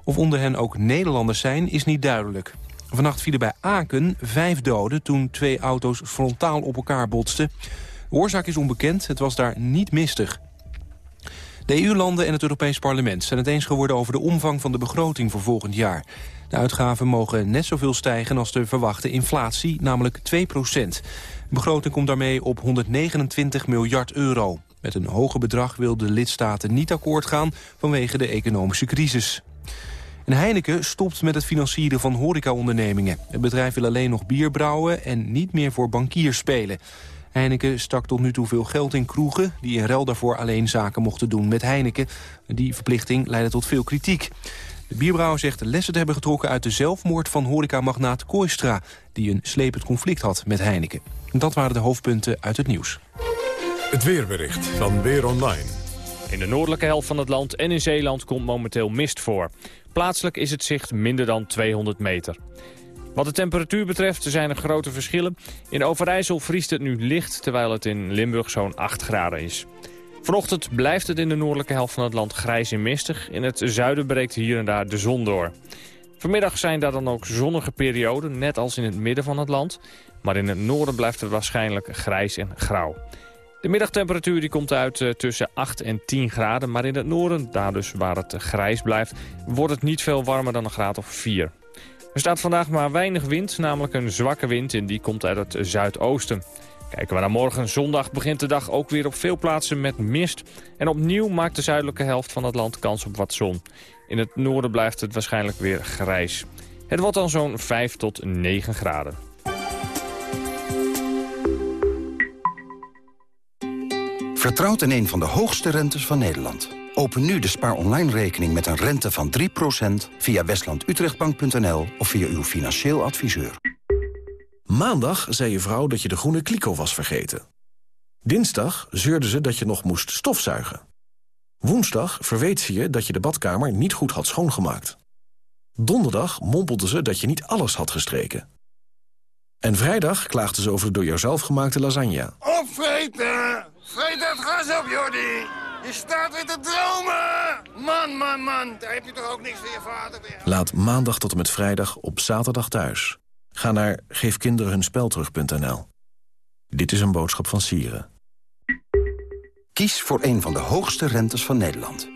Of onder hen ook Nederlanders zijn, is niet duidelijk. Vannacht vielen bij Aken vijf doden toen twee auto's frontaal op elkaar botsten. De oorzaak is onbekend, het was daar niet mistig. De EU-landen en het Europees Parlement zijn het eens geworden over de omvang van de begroting voor volgend jaar. De uitgaven mogen net zoveel stijgen als de verwachte inflatie, namelijk 2 procent. De begroting komt daarmee op 129 miljard euro. Met een hoger bedrag wil de lidstaten niet akkoord gaan vanwege de economische crisis. En Heineken stopt met het financieren van horecaondernemingen. Het bedrijf wil alleen nog bier brouwen en niet meer voor bankiers spelen. Heineken stak tot nu toe veel geld in kroegen... die in ruil daarvoor alleen zaken mochten doen met Heineken. Die verplichting leidde tot veel kritiek. De bierbrouwer zegt lessen te hebben getrokken uit de zelfmoord van horecamagnaat Kooistra... die een slepend conflict had met Heineken. En dat waren de hoofdpunten uit het nieuws. Het weerbericht van Weer Online. In de noordelijke helft van het land en in Zeeland komt momenteel mist voor. Plaatselijk is het zicht minder dan 200 meter. Wat de temperatuur betreft zijn er grote verschillen. In Overijssel vriest het nu licht, terwijl het in Limburg zo'n 8 graden is. Vanochtend blijft het in de noordelijke helft van het land grijs en mistig. In het zuiden breekt hier en daar de zon door. Vanmiddag zijn daar dan ook zonnige perioden, net als in het midden van het land. Maar in het noorden blijft het waarschijnlijk grijs en grauw. De middagtemperatuur die komt uit uh, tussen 8 en 10 graden. Maar in het noorden, daar dus waar het grijs blijft, wordt het niet veel warmer dan een graad of 4. Er staat vandaag maar weinig wind, namelijk een zwakke wind en die komt uit het zuidoosten. Kijken we naar morgen, zondag begint de dag ook weer op veel plaatsen met mist. En opnieuw maakt de zuidelijke helft van het land kans op wat zon. In het noorden blijft het waarschijnlijk weer grijs. Het wordt dan zo'n 5 tot 9 graden. Vertrouwt in een van de hoogste rentes van Nederland. Open nu de Spaar Online rekening met een rente van 3% via westlandutrechtbank.nl of via uw financieel adviseur. Maandag zei je vrouw dat je de groene kliko was vergeten. Dinsdag zeurde ze dat je nog moest stofzuigen. Woensdag verweet ze je dat je de badkamer niet goed had schoongemaakt. Donderdag mompelde ze dat je niet alles had gestreken. En vrijdag klaagde ze over de door jouzelf gemaakte lasagne. Opvreten! Vreet dat gas op, Jordi! Je staat weer te dromen! Man, man, man, daar heb je toch ook niks voor je vader weer. Laat maandag tot en met vrijdag op zaterdag thuis. Ga naar geefkinderenhunspelterug.nl. Dit is een boodschap van Sieren. Kies voor een van de hoogste rentes van Nederland.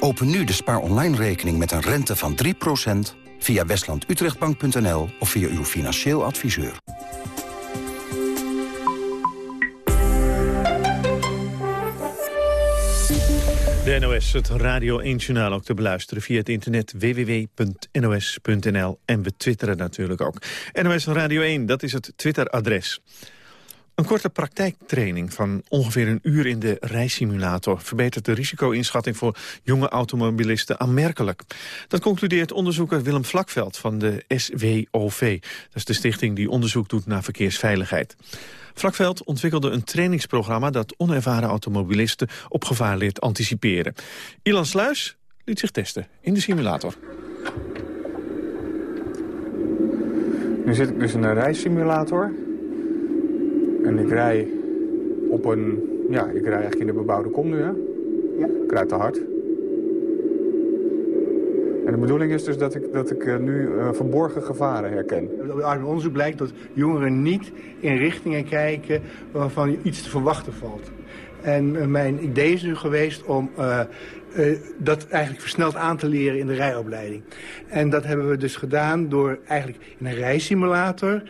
Open nu de Spaar Online rekening met een rente van 3% via westlandutrechtbank.nl of via uw financieel adviseur. De NOS, het Radio 1-journaal ook te beluisteren via het internet www.nos.nl. En we twitteren natuurlijk ook. NOS Radio 1, dat is het Twitteradres. Een korte praktijktraining van ongeveer een uur in de rijsimulator... verbetert de risico-inschatting voor jonge automobilisten aanmerkelijk. Dat concludeert onderzoeker Willem Vlakveld van de SWOV. Dat is de stichting die onderzoek doet naar verkeersveiligheid. Vlakveld ontwikkelde een trainingsprogramma... dat onervaren automobilisten op gevaar leert anticiperen. Ilan Sluis liet zich testen in de simulator. Nu zit ik dus in een rijsimulator. En ik rij op een... Ja, ik rij eigenlijk in de bebouwde kom nu, hè? Ja. Ik rijd te hard. En de bedoeling is dus dat ik, dat ik eh, nu uh, verborgen gevaren herken. Uit onderzoek blijkt dat jongeren niet in richtingen kijken waarvan iets te verwachten valt. En uh, mijn idee is nu geweest om dat eigenlijk versneld aan te leren in de rijopleiding. En dat hebben we dus gedaan door eigenlijk in een rijsimulator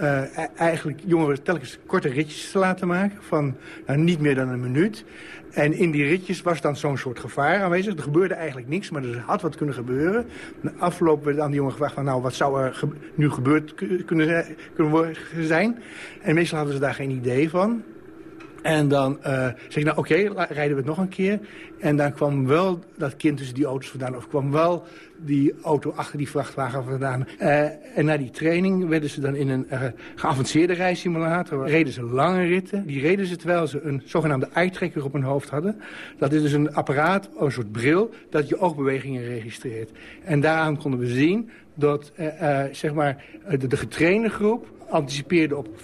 uh, eigenlijk jongeren telkens korte ritjes te laten maken van nou, niet meer dan een minuut. En in die ritjes was dan zo'n soort gevaar aanwezig. Er gebeurde eigenlijk niks, maar er had wat kunnen gebeuren. Na afloop werd aan de jongen gevraagd van nou wat zou er nu gebeurd kunnen, kunnen zijn. En meestal hadden ze daar geen idee van. En dan uh, zeg ik, nou oké, rijden we het nog een keer. En dan kwam wel dat kind tussen die auto's vandaan. Of kwam wel die auto achter die vrachtwagen vandaan. Uh, en na die training werden ze dan in een uh, geavanceerde rijsimulator. Reden ze lange ritten. Die reden ze terwijl ze een zogenaamde eye-tracker op hun hoofd hadden. Dat is dus een apparaat, een soort bril, dat je oogbewegingen registreert. En daaraan konden we zien dat zeg maar, de, de getrainde groep anticipeerde op 85%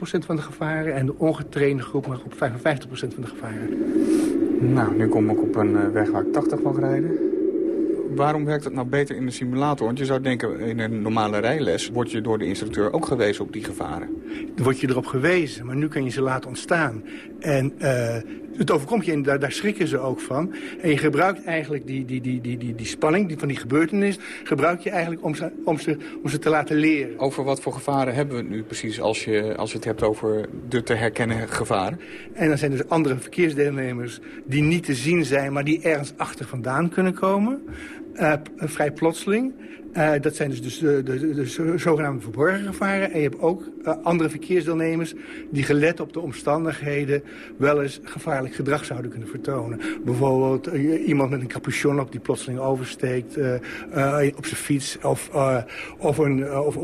van de gevaren... en de ongetrainde groep maar op 55% van de gevaren. Nou, nu kom ik op een weg waar ik 80 mag rijden. Waarom werkt het nou beter in de simulator? Want je zou denken, in een normale rijles word je door de instructeur ook gewezen op die gevaren. Dan word je erop gewezen, maar nu kan je ze laten ontstaan. En uh, het overkomt je en daar, daar, schrikken ze ook van. En je gebruikt eigenlijk die, die, die, die, die, die spanning die, van die gebeurtenis... gebruik je eigenlijk om ze, om, ze, om ze te laten leren. Over wat voor gevaren hebben we het nu precies als je, als je het hebt over de te herkennen gevaren? En dan zijn dus andere verkeersdeelnemers die niet te zien zijn... maar die ergens achter vandaan kunnen komen. Uh, vrij plotseling. Uh, dat zijn dus, de, de, de, de, zogenaamde verborgen gevaren. En je hebt ook uh, andere verkeersdeelnemers die gelet op de omstandigheden wel eens gevaarlijk gedrag zouden kunnen vertonen. Bijvoorbeeld uh, iemand met een capuchon op die plotseling oversteekt op zijn fiets. Of, of, een, of,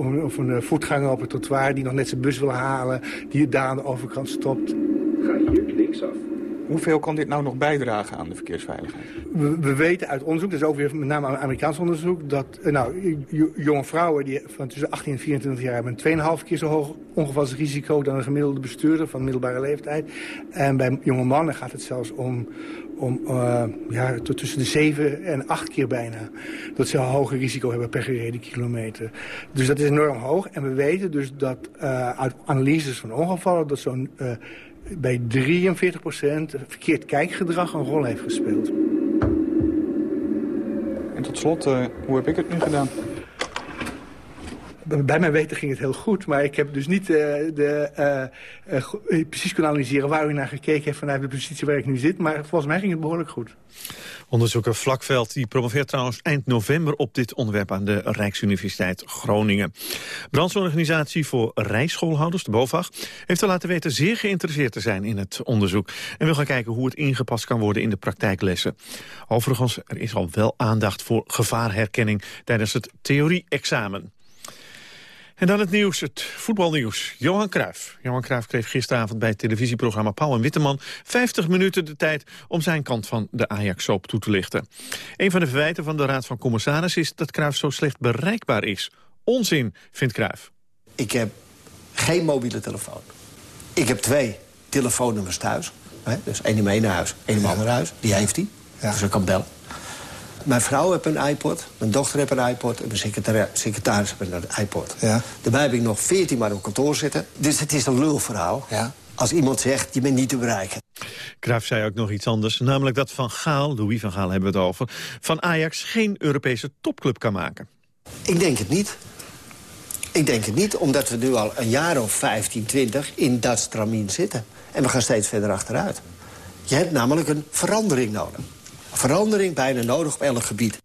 voetganger op het trottoir die nog net zijn bus wil halen. Die daar aan de overkant stopt. Ga hier linksaf. Hoeveel kan dit nou nog bijdragen aan de verkeersveiligheid? We, we weten uit onderzoek, is ook weer met name Amerikaans onderzoek... dat nou, jonge vrouwen die van tussen 18 en 24 jaar hebben... een 2,5 keer zo hoog ongevalsrisico dan een gemiddelde bestuurder van middelbare leeftijd. En bij jonge mannen gaat het zelfs om, om uh, ja, tussen de 7 en 8 keer bijna. Dat ze een hoger risico hebben per gereden kilometer. Dus dat is enorm hoog. En we weten dus dat uh, uit analyses van ongevallen... dat zo'n... bij 43% verkeerd kijkgedrag een rol heeft gespeeld. En tot slot, uh, hoe heb ik het nu gedaan? Bij mijn weten ging het heel goed, maar ik heb dus niet uh, de, uh, uh, precies kunnen analyseren waar u naar gekeken heeft vanuit de positie waar ik nu zit. Maar volgens mij ging het behoorlijk goed. Onderzoeker Vlakveld die promoveert trouwens eind november op dit onderwerp aan de Rijksuniversiteit Groningen. Brandsorganisatie voor rijschoolhouders, de BOVAG, heeft al laten weten zeer geïnteresseerd te zijn in het onderzoek. En wil gaan kijken hoe het ingepast kan worden in de praktijklessen. Overigens, er is al wel aandacht voor gevaarherkenning tijdens het theorie-examen. En dan het nieuws, het voetbalnieuws. Johan Cruijff. Johan Cruijff kreeg gisteravond bij het televisieprogramma Pauw en Witteman 50 minuten de tijd om zijn kant van de Ajax-soap toe te lichten. Een van de verwijten van de Raad van Commissarissen is dat Cruijff zo slecht bereikbaar is. Onzin, vindt Cruijff. Ik heb geen mobiele telefoon. Ik heb twee telefoonnummers thuis. Hè? Dus één in mijn ene huis, één in mijn andere huis. Die heeft hij. Ja. Dus ik kan bellen. Mijn vrouw heeft een iPod, mijn dochter heeft een iPod... en mijn secretaris heeft een iPod. Ja. Daarbij heb ik nog veertien maar op kantoor zitten. Dus het is een lulverhaal. Ja. Als iemand zegt, je bent niet te bereiken. Cruijff zei ook nog iets anders. Namelijk dat Van Gaal, Louis van Gaal hebben we het over... van Ajax geen Europese topclub kan maken. Ik denk het niet. Ik denk het niet, omdat we nu al een jaar of 15, 20 in dat stramien zitten. En we gaan steeds verder achteruit. Je hebt namelijk een verandering nodig verandering bijna nodig op elk gebied.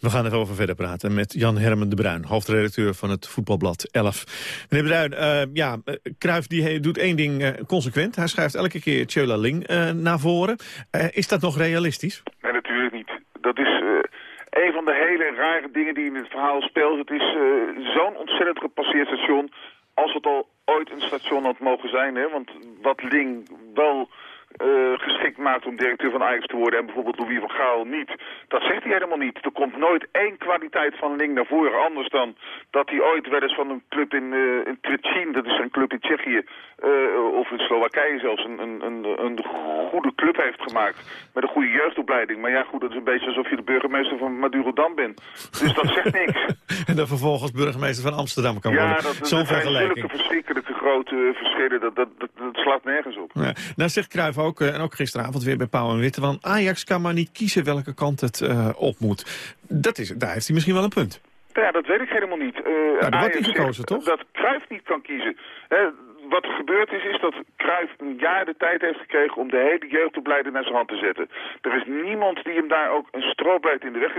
We gaan even over verder praten met Jan Hermen de Bruin, hoofdredacteur van het voetbalblad 11. Meneer de Bruin, uh, ja, Cruijff die doet één ding uh, consequent. Hij schrijft elke keer Tjöla Ling uh, naar voren. is dat nog realistisch? Nee, natuurlijk niet. Dat is een van de hele rare dingen die in het verhaal speelt. Het is zo'n ontzettend gepasseerd station als het al ooit een station had mogen zijn. Hè? Want wat Ling wel uh, geschikt maakt om directeur van Ajax te worden en bijvoorbeeld Louis van Gaal niet. Dat zegt hij helemaal niet. Er komt nooit één kwaliteit van Link naar voren, anders dan dat hij ooit wel eens van een club in, uh, in Tretsin, dat is een club in Tsjechië, uh, of in Slowakije zelfs, een, een, een, een goede club heeft gemaakt met een goede jeugdopleiding. Maar ja goed, dat is een beetje alsof je de burgemeester van Madurodam bent. Dus dat zegt niks. en dan vervolgens burgemeester van Amsterdam kan worden. Ja, dat, vergelijking. zulke verschrikkelijke grote verschillen, dat, dat, dat, dat slaat nergens op. Ja. Nou zegt Cruijff ook, eh, en ook gisteravond weer bij Pauw en Witte... want Ajax kan maar niet kiezen welke kant het uh, op moet. Dat is, daar heeft hij misschien wel een punt. Ja, dat weet ik helemaal niet. Uh, nou, wordt gekozen, toch? Dat Cruijff niet kan kiezen. wat er gebeurd is, is dat Cruijff een jaar de tijd heeft gekregen om de hele jeugdopleiding naar zijn hand te zetten. Er is niemand die hem daar ook een strobreed in de weg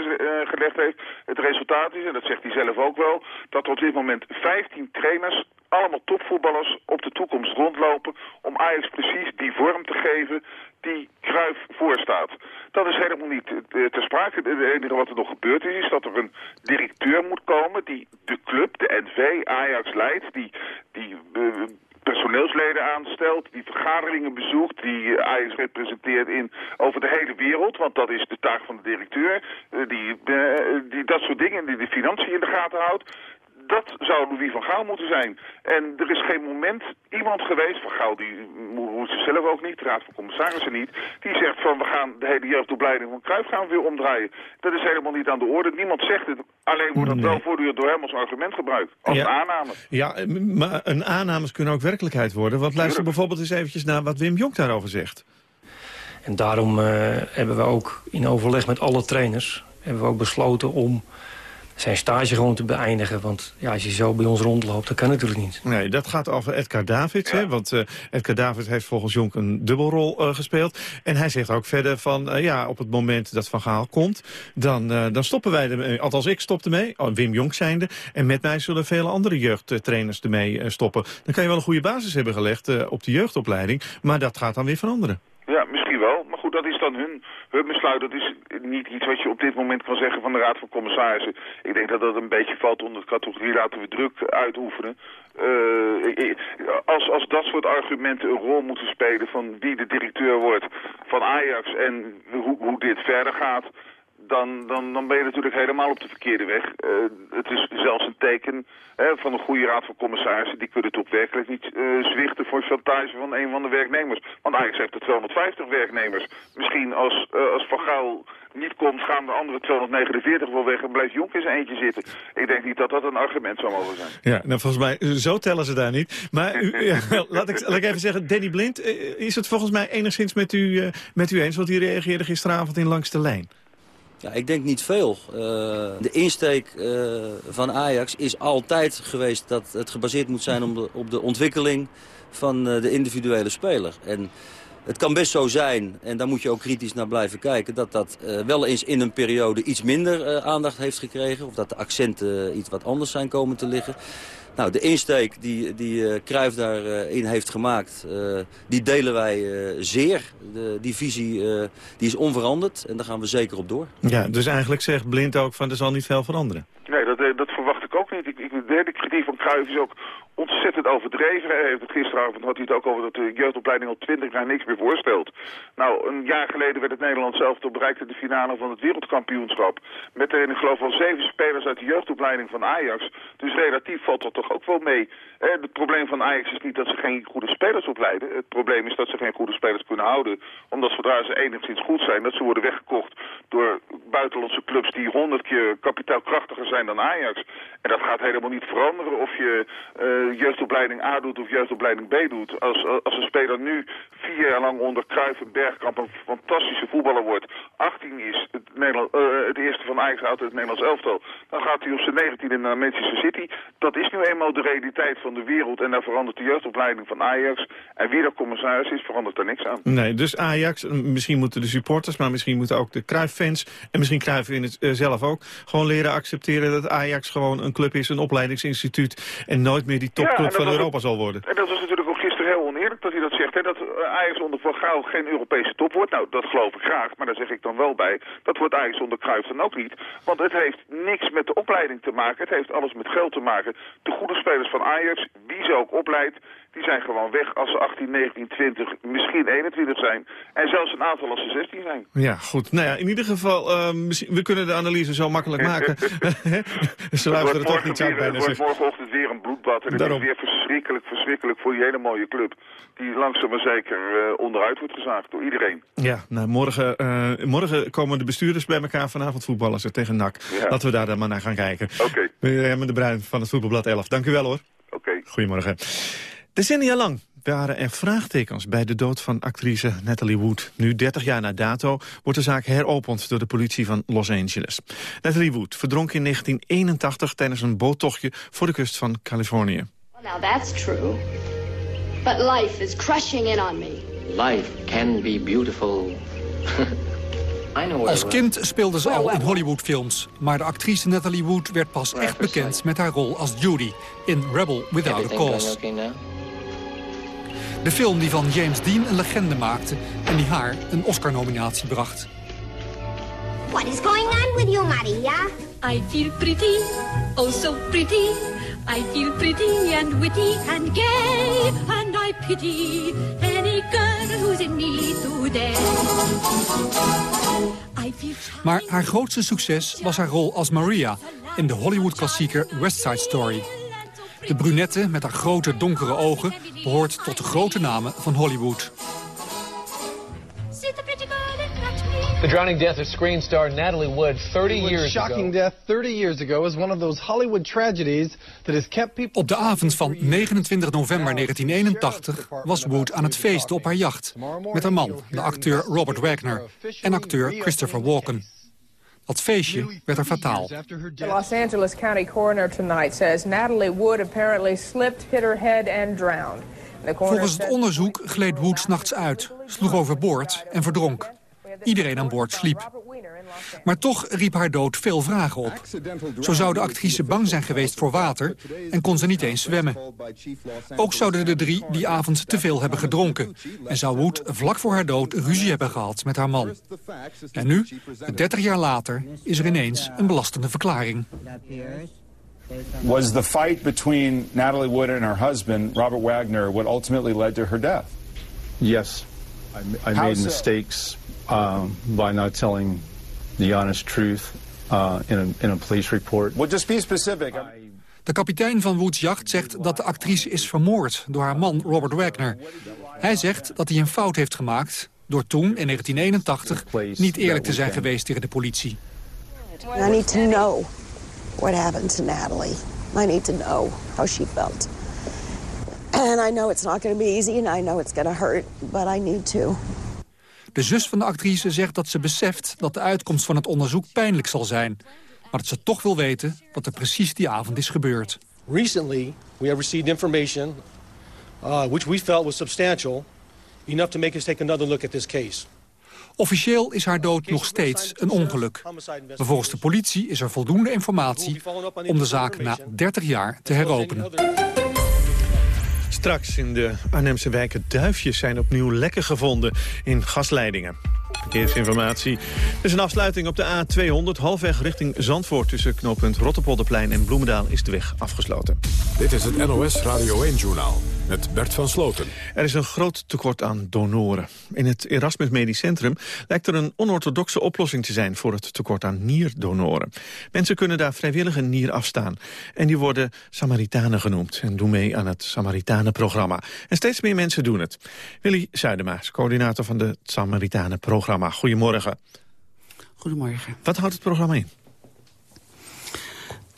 gelegd heeft. Het resultaat is, en dat zegt hij zelf ook wel, dat er op dit moment 15 trainers allemaal topvoetballers op de toekomst rondlopen... om Ajax precies die vorm te geven die Cruijff voorstaat. Dat is helemaal niet ter sprake. Het enige wat er nog gebeurd is, is dat er een directeur moet komen... die de club, de NV, Ajax leidt, die... die uh, personeelsleden aanstelt, die vergaderingen bezoekt, die eh, Ajax representeert in, over de hele wereld, want dat is de taak van de directeur, eh, die, eh, die dat soort dingen, die de financiën in de gaten houdt dat zou Louis van Gaal moeten zijn. En er is geen moment iemand geweest, van Gaal die moet ze zelf ook niet, de Raad van Commissarissen niet, die zegt van we gaan de hele jeugdopleiding van Cruijff gaan weer omdraaien. Dat is helemaal niet aan de orde. Niemand zegt het. Alleen wordt dat wel voortdurend door hem als argument gebruikt. Als Ja. aanname. Ja, maar een aannames kunnen ook werkelijkheid worden. Want luister bijvoorbeeld eens eventjes naar wat Wim Jonk daarover zegt. En daarom eh, hebben we ook in overleg met alle trainers... hebben we ook besloten om zijn stage gewoon te beëindigen. Want ja, als je zo bij ons rondloopt, dat kan natuurlijk niet. Nee, dat gaat over Edgar Davids. Hè? Want eh, Edgar Davids heeft volgens Jonk een dubbelrol eh, gespeeld. En hij zegt ook verder van... eh, ja, op het moment dat Van Gaal komt... dan, eh, dan stoppen wij ermee. Althans, ik stop ermee. Oh, Wim Jonk zijnde. En met mij zullen vele andere jeugdtrainers ermee stoppen. Dan kan je wel een goede basis hebben gelegd op de jeugdopleiding. Maar dat gaat dan weer veranderen. Ja, misschien wel. Maar dat is dan hun, hun besluit. Dat is niet iets wat je op dit moment kan zeggen van de Raad van Commissarissen. Ik denk dat dat een beetje valt onder de categorie laten we druk uitoefenen. Eh, als, als dat soort argumenten een rol moeten spelen van wie de directeur wordt van Ajax en hoe, hoe dit verder gaat... Dan, dan, dan ben je natuurlijk helemaal op de verkeerde weg. Eh, het is zelfs een teken hè, van een goede raad van commissarissen. Die kunnen toch werkelijk niet eh, zwichten voor chantage van een van de werknemers. Want Ajax heeft er 250 werknemers. Misschien als, eh, als Van Gaal niet komt, gaan de andere 249 wel weg en blijft Jonk in zijn eentje zitten. Ik denk niet dat dat een argument zou mogen zijn. Ja, nou volgens mij, zo tellen ze daar niet. Maar u, ja, laat, ik, laat ik even zeggen, Danny Blind, is het volgens mij enigszins met u, met u eens? Want u reageerde gisteravond in Langs de Lijn. Ja, ik denk niet veel. Eh, de insteek eh, van Ajax is altijd geweest dat het gebaseerd moet zijn op de, op de ontwikkeling van eh, de individuele speler. En het kan best zo zijn, en daar moet je ook kritisch naar blijven kijken... dat dat wel eens in een periode iets minder aandacht heeft gekregen... of dat de accenten iets wat anders zijn komen te liggen. Nou, de insteek die, die eh, Cruijff daarin heeft gemaakt, eh, die delen wij eh, zeer. De, die visie eh, die is onveranderd en daar gaan we zeker op door. Ja, dus eigenlijk zegt Blind ook van er zal niet veel veranderen. Nee, dat, eh, dat verwacht ik ook Ik, ik, de derde kritiek van Cruijff is ook ontzettend overdreven. Hij heeft het gisteravond had hij het ook over dat de jeugdopleiding al twintig jaar niks meer voorstelt. Nou, een jaar geleden werd het Nederland zelf toch bereikte de finale van het wereldkampioenschap. Met erin, ik geloof wel zeven spelers uit de jeugdopleiding van Ajax. Dus relatief valt dat toch ook wel mee. Het probleem van Ajax is niet dat ze geen goede spelers opleiden. Het probleem is dat ze geen goede spelers kunnen houden. Omdat zodra ze enigszins goed zijn, dat ze worden weggekocht door buitenlandse clubs die honderd keer kapitaalkrachtiger zijn dan Ajax. En dat gaat helemaal niet veranderen of je eh, jeugdopleiding A doet of jeugdopleiding B doet. Als, als een speler nu vier jaar lang onder Cruijff en Bergkamp een fantastische voetballer wordt, 18 is, het, Nederland, eh, het eerste van Ajax uit het Nederlands elftal, dan gaat hij op zijn 19e naar Manchester City. Dat is nu eenmaal de realiteit van de wereld en daar verandert de jeugdopleiding van Ajax. En wie daar commissaris is, verandert daar niks aan. Nee, dus Ajax, misschien moeten de supporters, maar misschien moeten ook de Cruijff-fans... en misschien Cruijff in het, eh, zelf ook, gewoon leren accepteren dat Ajax gewoon een club is, een opleidingsinstituut... en nooit meer die topclub van Europa zal worden. En dat was natuurlijk heel oneerlijk dat hij dat zegt. Hè? Dat eh, Ajax onder Van Gaal geen Europese top wordt. Nou, dat geloof ik graag. Maar daar zeg ik dan wel bij. Dat wordt Ajax onder Cruijff dan ook niet. Want het heeft niks met de opleiding te maken. Het heeft alles met geld te maken. De goede spelers van Ajax, wie ze ook opleidt... die zijn gewoon weg als ze 18, 19, 20, misschien 21 zijn. En zelfs een aantal als ze 16 zijn. Ja, goed. Nou ja, in ieder geval, eh, we kunnen de analyse zo makkelijk maken. Ze luisteren wordt, toch niet uit weer, het bijna. wordt morgenochtend weer een bloedbad. En het is weer verschrikkelijk, verschrikkelijk voor die hele mooie club. Die langzaam maar zeker eh, onderuit wordt gezaagd door iedereen. Ja, nou, morgen, eh, morgen komen de bestuurders bij elkaar vanavond voetballen ze tegen NAC. Ja. Laten we daar dan maar naar gaan kijken. Oké. Mirjam de Bruin van het Voetbalblad 11. Dank u wel hoor. Oké. Goedemorgen. Decennia lang waren er vraagtekens bij de dood van actrice Natalie Wood. Nu 30 jaar na dato wordt de zaak heropend door de politie van Los Angeles. Natalie Wood verdronk in 1981 tijdens een boottochtje voor de kust van Californië. Well, now that's true. But life is crushing in on me. Life can be beautiful Als kind speelde ze al in Hollywoodfilms. Maar de actrice Natalie Wood werd pas echt bekend met haar rol als Judy in Rebel Without a Cause. De film die van James Dean een legende maakte en die haar een Oscar-nominatie bracht. What is going on with you, Maria? I feel pretty, oh so pretty. I feel pretty and witty and gay. And I pity any girl who's in need today. I feel Maar haar grootste succes was haar rol als Maria in de Hollywood-klassieker West Side Story. De brunette met haar grote donkere ogen behoort tot de grote namen van Hollywood. The drowning death of screen star Natalie Wood 30 years shocking death 30 years ago is one of those Hollywood tragedies that has kept people... Op de avond van 29 november 1981 was Wood aan het feesten op haar jacht... met haar man, de acteur Robert Wagner, en acteur Christopher Walken. Dat feestje werd er fataal. The Los Angeles County coroner tonight says Natalie Wood apparently slipped, hit her head and drowned. Volgens het onderzoek gleed Wood s'nachts uit, sloeg overboord en verdronk. Iedereen aan boord sliep. Maar toch riep haar dood veel vragen op. Zo zou de actrice bang zijn geweest voor water en kon ze niet eens zwemmen. Ook zouden de drie die avond te veel hebben gedronken. En zou Wood vlak voor haar dood ruzie hebben gehad met haar man. En nu, 30 jaar later, is er ineens een belastende verklaring. Was the fight between Natalie Wood and her husband, Robert Wagner, what ultimately led to her death? Yes. I, I made mistakes um, by not telling the honest truth uh, in, a, in a police report. Well, just be specific. De kapitein van Woods jacht zegt dat de actrice is vermoord door haar man Robert Wagner. Hij zegt dat hij een fout heeft gemaakt door toen, in 1981, niet eerlijk te zijn geweest tegen de politie. I need to know what happened to Natalie. I need to know how she felt. And I know it's not going to be easy and I know it's going to hurt, but I need to. De zus van de actrice zegt dat ze beseft dat de uitkomst van het onderzoek pijnlijk zal zijn. Maar dat ze toch wil weten wat er precies die avond is gebeurd. Recently, we have received information uh, which we felt was substantial, enough to make us take another look at this case. Officieel is haar dood nog steeds een ongeluk. Maar volgens de politie is er voldoende informatie om de zaak na 30 jaar te heropenen. Straks in de Arnhemse wijken Duifjes zijn opnieuw lekken gevonden in gasleidingen. Verkeersinformatie. Er is een afsluiting op de A200, halfweg richting Zandvoort... tussen knooppunt Rotterpolderplein en Bloemendaal is de weg afgesloten. Dit is het NOS Radio 1-journaal met Bert van Sloten. Er is een groot tekort aan donoren. In het Erasmus Medisch Centrum lijkt er een onorthodoxe oplossing te zijn... voor het tekort aan nierdonoren. Mensen kunnen daar vrijwillig een nier afstaan. En die worden Samaritanen genoemd en doen mee aan het Samaritanenprogramma. En steeds meer mensen doen het. Willy Zuidemaas, coördinator van het Samaritanenprogramma. Goedemorgen. Goedemorgen. Wat houdt het programma in?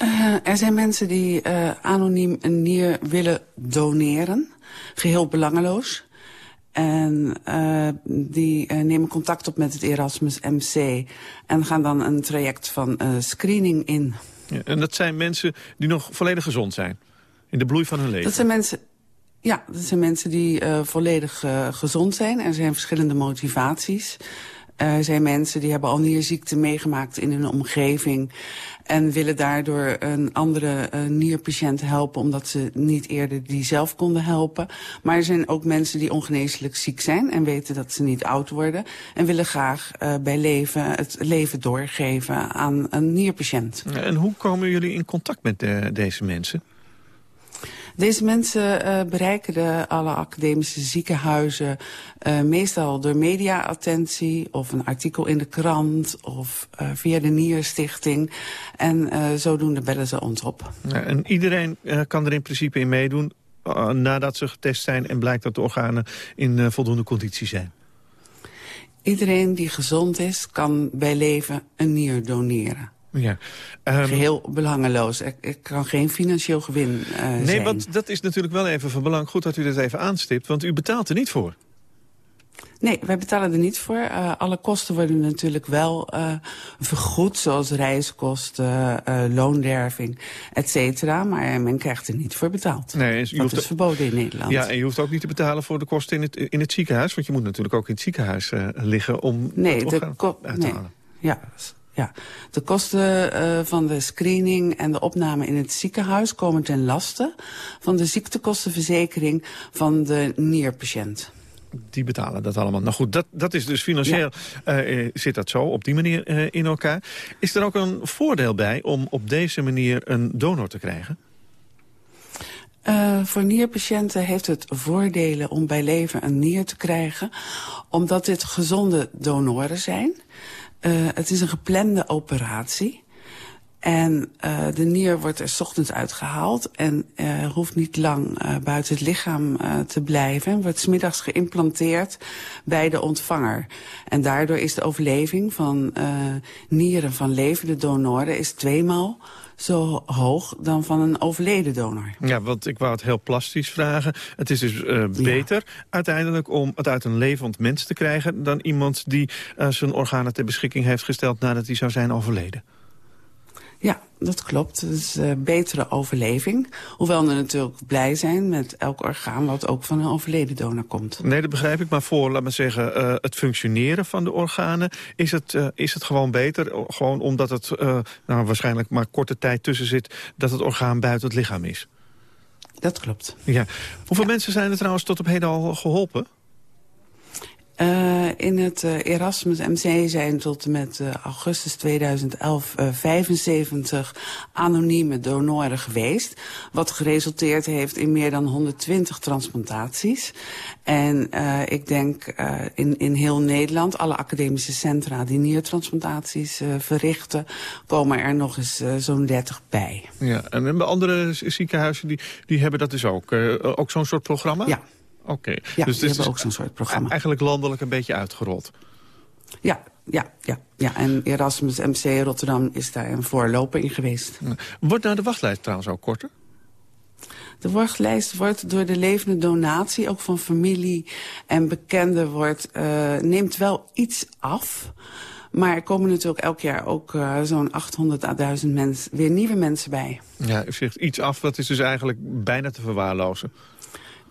Uh, er zijn mensen die uh, anoniem een nier willen doneren. Geheel belangeloos. En uh, die nemen contact op met het Erasmus MC. En gaan dan een traject van screening in. Ja, en dat zijn mensen die nog volledig gezond zijn? In de bloei van hun leven? Dat zijn mensen... Ja, dat zijn mensen die uh, volledig uh, gezond zijn. Er zijn verschillende motivaties. Er zijn mensen die hebben al nierziekte meegemaakt in hun omgeving... en willen daardoor een andere uh, nierpatiënt helpen... omdat ze niet eerder die zelf konden helpen. Maar er zijn ook mensen die ongeneeslijk ziek zijn... en weten dat ze niet oud worden... en willen graag bij leven het leven doorgeven aan een nierpatiënt. En hoe komen jullie in contact met de, deze mensen? Deze mensen uh, bereiken de, alle academische ziekenhuizen uh, meestal door media-attentie of een artikel in de krant of uh, via de Nierstichting. En zodoende bellen ze ons op. Ja, en iedereen kan er in principe in meedoen nadat ze getest zijn en blijkt dat de organen in voldoende conditie zijn? Iedereen die gezond is kan bij leven een nier doneren. Ja. Um, Geheel belangeloos. Ik, ik, kan geen financieel gewin uh, nee, zijn. want dat is natuurlijk wel even van belang. Goed dat u dat even aanstipt, want u betaalt er niet voor. Nee, wij betalen er niet voor. Uh, alle kosten worden natuurlijk wel uh, vergoed, zoals reiskosten, uh, loonderving, et cetera. Maar men krijgt er niet voor betaald. Nee, dat is verboden in Nederland. Ja, en je hoeft ook niet te betalen voor de kosten in het, in het ziekenhuis. Want je moet natuurlijk ook in het ziekenhuis liggen om nee, het de uit te halen. Ja, ja, de kosten uh, van de screening en de opname in het ziekenhuis komen ten laste van de ziektekostenverzekering van de nierpatiënt die betalen dat allemaal. Nou goed, dat, dat is dus financieel ja. uh, zit dat zo op die manier uh, in elkaar. Is er ook een voordeel bij om op deze manier een donor te krijgen? Uh, voor nierpatiënten heeft het voordelen om bij leven een nier te krijgen... omdat dit gezonde donoren zijn. Uh, het is een geplande operatie. En uh, de nier wordt er ochtends uitgehaald en uh, hoeft niet lang buiten het lichaam te blijven. En wordt smiddags geïmplanteerd bij de ontvanger. En daardoor is de overleving van nieren van levende donoren is tweemaal zo hoog dan van een overleden donor. Ja, want ik wou het heel plastisch vragen. Het is dus uh, beter ja. uiteindelijk om het uit een levend mens te krijgen... dan iemand die uh, zijn organen ter beschikking heeft gesteld nadat hij zou zijn overleden. Ja, dat klopt. Het is een betere overleving. Hoewel we natuurlijk blij zijn met elk orgaan... wat ook van een overleden donor komt. Nee, dat begrijp ik. Maar voor, laat maar zeggen, uh, het functioneren van de organen... is het, uh, is het gewoon beter, gewoon omdat het nou, waarschijnlijk maar korte tijd tussen zit... dat het orgaan buiten het lichaam is. Dat klopt. Ja. Hoeveel ja. mensen zijn er trouwens tot op heden al geholpen? Uh, in het uh, Erasmus MC zijn tot en met uh, augustus 2011 75 anonieme donoren geweest. Wat geresulteerd heeft in meer dan 120 transplantaties. En ik denk in, in heel Nederland, alle academische centra die niertransplantaties verrichten, komen er nog eens zo'n 30 bij. Ja, en bij andere ziekenhuizen die, die hebben dat dus ook. ook zo'n soort programma? Ja. Oké. Okay. Ja, dus het is ook zo'n soort programma. Eigenlijk landelijk een beetje uitgerold. Ja, ja, ja, ja. En Erasmus MC Rotterdam is daar een voorloper in geweest. Wordt nou de wachtlijst trouwens ook korter? De wachtlijst wordt door de levende donatie, ook van familie en bekenden, wordt, uh, neemt wel iets af. Maar er komen natuurlijk elk jaar ook uh, zo'n 800 à 1000 mensen, weer nieuwe mensen bij. Ja, u zegt iets af, dat is dus eigenlijk bijna te verwaarlozen.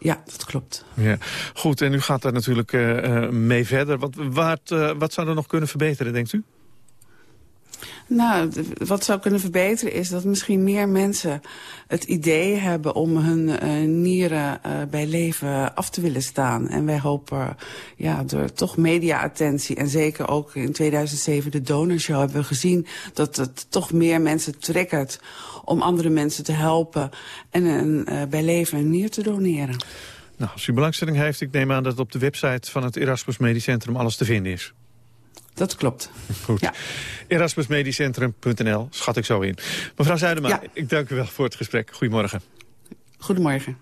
Ja, dat klopt. Ja. Goed, en u gaat daar natuurlijk uh, mee verder. Wat, wat, uh, wat zou er nog kunnen verbeteren, denkt u? Nou, wat zou kunnen verbeteren is dat misschien meer mensen het idee hebben om hun uh, nieren uh, bij leven af te willen staan. En wij hopen ja, door toch media-attentie en zeker ook in 2007 de Donorshow hebben we gezien dat het toch meer mensen triggert om andere mensen te helpen en een, uh, bij leven een nier te doneren. Nou, als u belangstelling heeft, ik neem aan dat op de website van het Erasmus Medisch Centrum alles te vinden is. Dat klopt. Goed. Ja. Erasmusmedischcentrum.nl, schat ik zo in. Mevrouw Zuidema, ja. ik dank u wel voor het gesprek. Goedemorgen. Goedemorgen.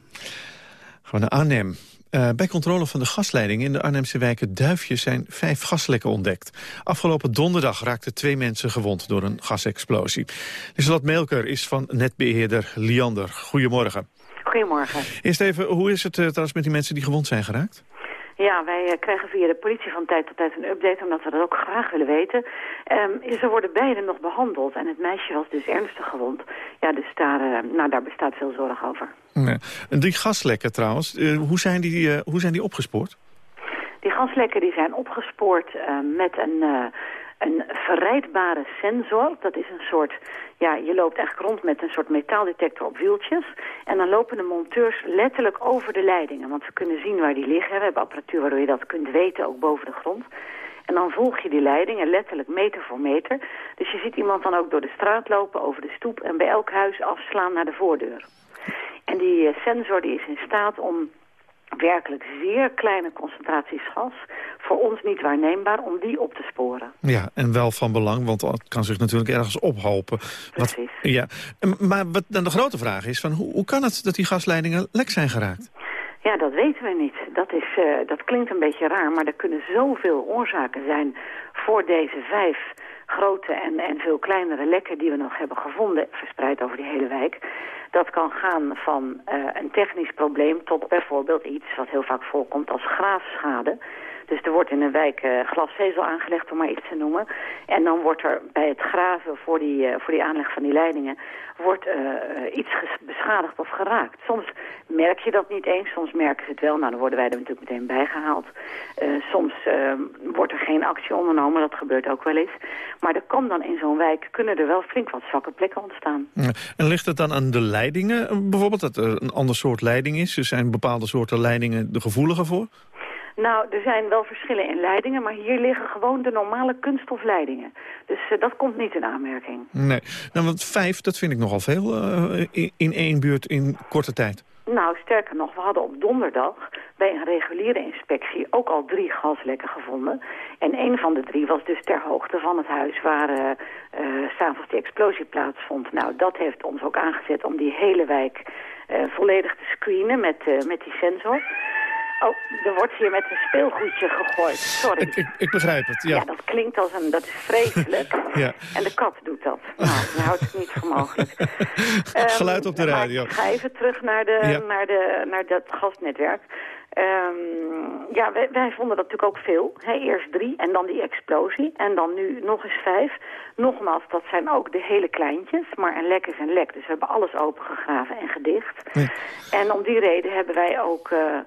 Gaan we naar Arnhem. Uh, bij controle van de gasleiding in de Arnhemse wijken Duifjes zijn vijf gaslekken ontdekt. Afgelopen donderdag raakten twee mensen gewond door een gasexplosie. Lieselot Meelker is van netbeheerder Liander. Goedemorgen. Goedemorgen. Eerst even, hoe is het uh, trouwens met die mensen die gewond zijn geraakt? Ja, wij uh, krijgen via de politie van tijd tot tijd een update, omdat we dat ook graag willen weten. Um, ze worden beide nog behandeld en het meisje was dus ernstig gewond. Ja, dus daar, uh, nou, daar bestaat veel zorg over. Nee. Die gaslekken trouwens, uh, hoe, zijn die, hoe zijn die opgespoord? Die gaslekken die zijn opgespoord met een, een verrijdbare sensor. Dat is een soort ja, je loopt eigenlijk rond met een soort metaaldetector op wieltjes. En dan lopen de monteurs letterlijk over de leidingen. Want ze kunnen zien waar die liggen. We hebben apparatuur waardoor je dat kunt weten, ook boven de grond. En dan volg je die leidingen letterlijk meter voor meter. Dus je ziet iemand dan ook door de straat lopen, over de stoep... en bij elk huis afslaan naar de voordeur. En die sensor die is in staat om werkelijk zeer kleine concentraties gas, voor ons niet waarneembaar, om die op te sporen. Ja, en wel van belang, want het kan zich natuurlijk ergens ophopen. Precies. Wat, ja. Maar wat dan de grote vraag is, van hoe, hoe kan het dat die gasleidingen lek zijn geraakt? Ja, dat weten we niet. Dat, is, uh, dat klinkt een beetje raar, maar er kunnen zoveel oorzaken zijn voor deze vijf grote en, en veel kleinere lekken die we nog hebben gevonden, verspreid over die hele wijk. Dat kan gaan van uh, een technisch probleem tot bijvoorbeeld iets wat heel vaak voorkomt als graafschade. Dus er wordt in een wijk uh, glasvezel aangelegd, om maar iets te noemen. En dan wordt er bij het graven voor die, uh, voor die aanleg van die leidingen... wordt uh, iets beschadigd of geraakt. Soms merk je dat niet eens, soms merken ze het wel. Nou, dan worden wij er natuurlijk meteen bijgehaald. soms wordt er geen actie ondernomen, dat gebeurt ook wel eens. Maar er kan dan in zo'n wijk, kunnen er wel flink wat zwakke plekken ontstaan. En ligt het dan aan de leidingen bijvoorbeeld, dat er een ander soort leiding is? Er zijn bepaalde soorten leidingen de gevoeliger voor? Nou, er zijn wel verschillen in leidingen, maar hier liggen gewoon de normale kunststofleidingen. Dus uh, dat komt niet in aanmerking. Nee, nou, want vijf, dat vind ik nogal veel uh, in, in één buurt in korte tijd. Nou, sterker nog, we hadden op donderdag bij een reguliere inspectie ook al drie gaslekken gevonden. En een van de drie was dus ter hoogte van het huis waar uh, uh, s'avonds de explosie plaatsvond. Nou, dat heeft ons ook aangezet om die hele wijk uh, volledig te screenen met, met die sensor. Oh, er wordt hier met een speelgoedje gegooid. Sorry. Ik, ik, ik begrijp het, ja. Ja, dat klinkt als een... Dat is vreselijk. ja. En de kat doet dat. Nou, je houdt het niet voor mogelijk. Geluid op de radio. Ik ga even terug naar, de, ja. naar, de, naar dat gasnetwerk. Um, ja, wij, wij, vonden dat natuurlijk ook veel. He, eerst drie en dan die explosie. En dan nu nog eens vijf. Nogmaals, dat zijn ook de hele kleintjes. Maar een lek is een lek. Dus we hebben alles opengegraven en gedicht. En om die reden hebben wij ook... Uh,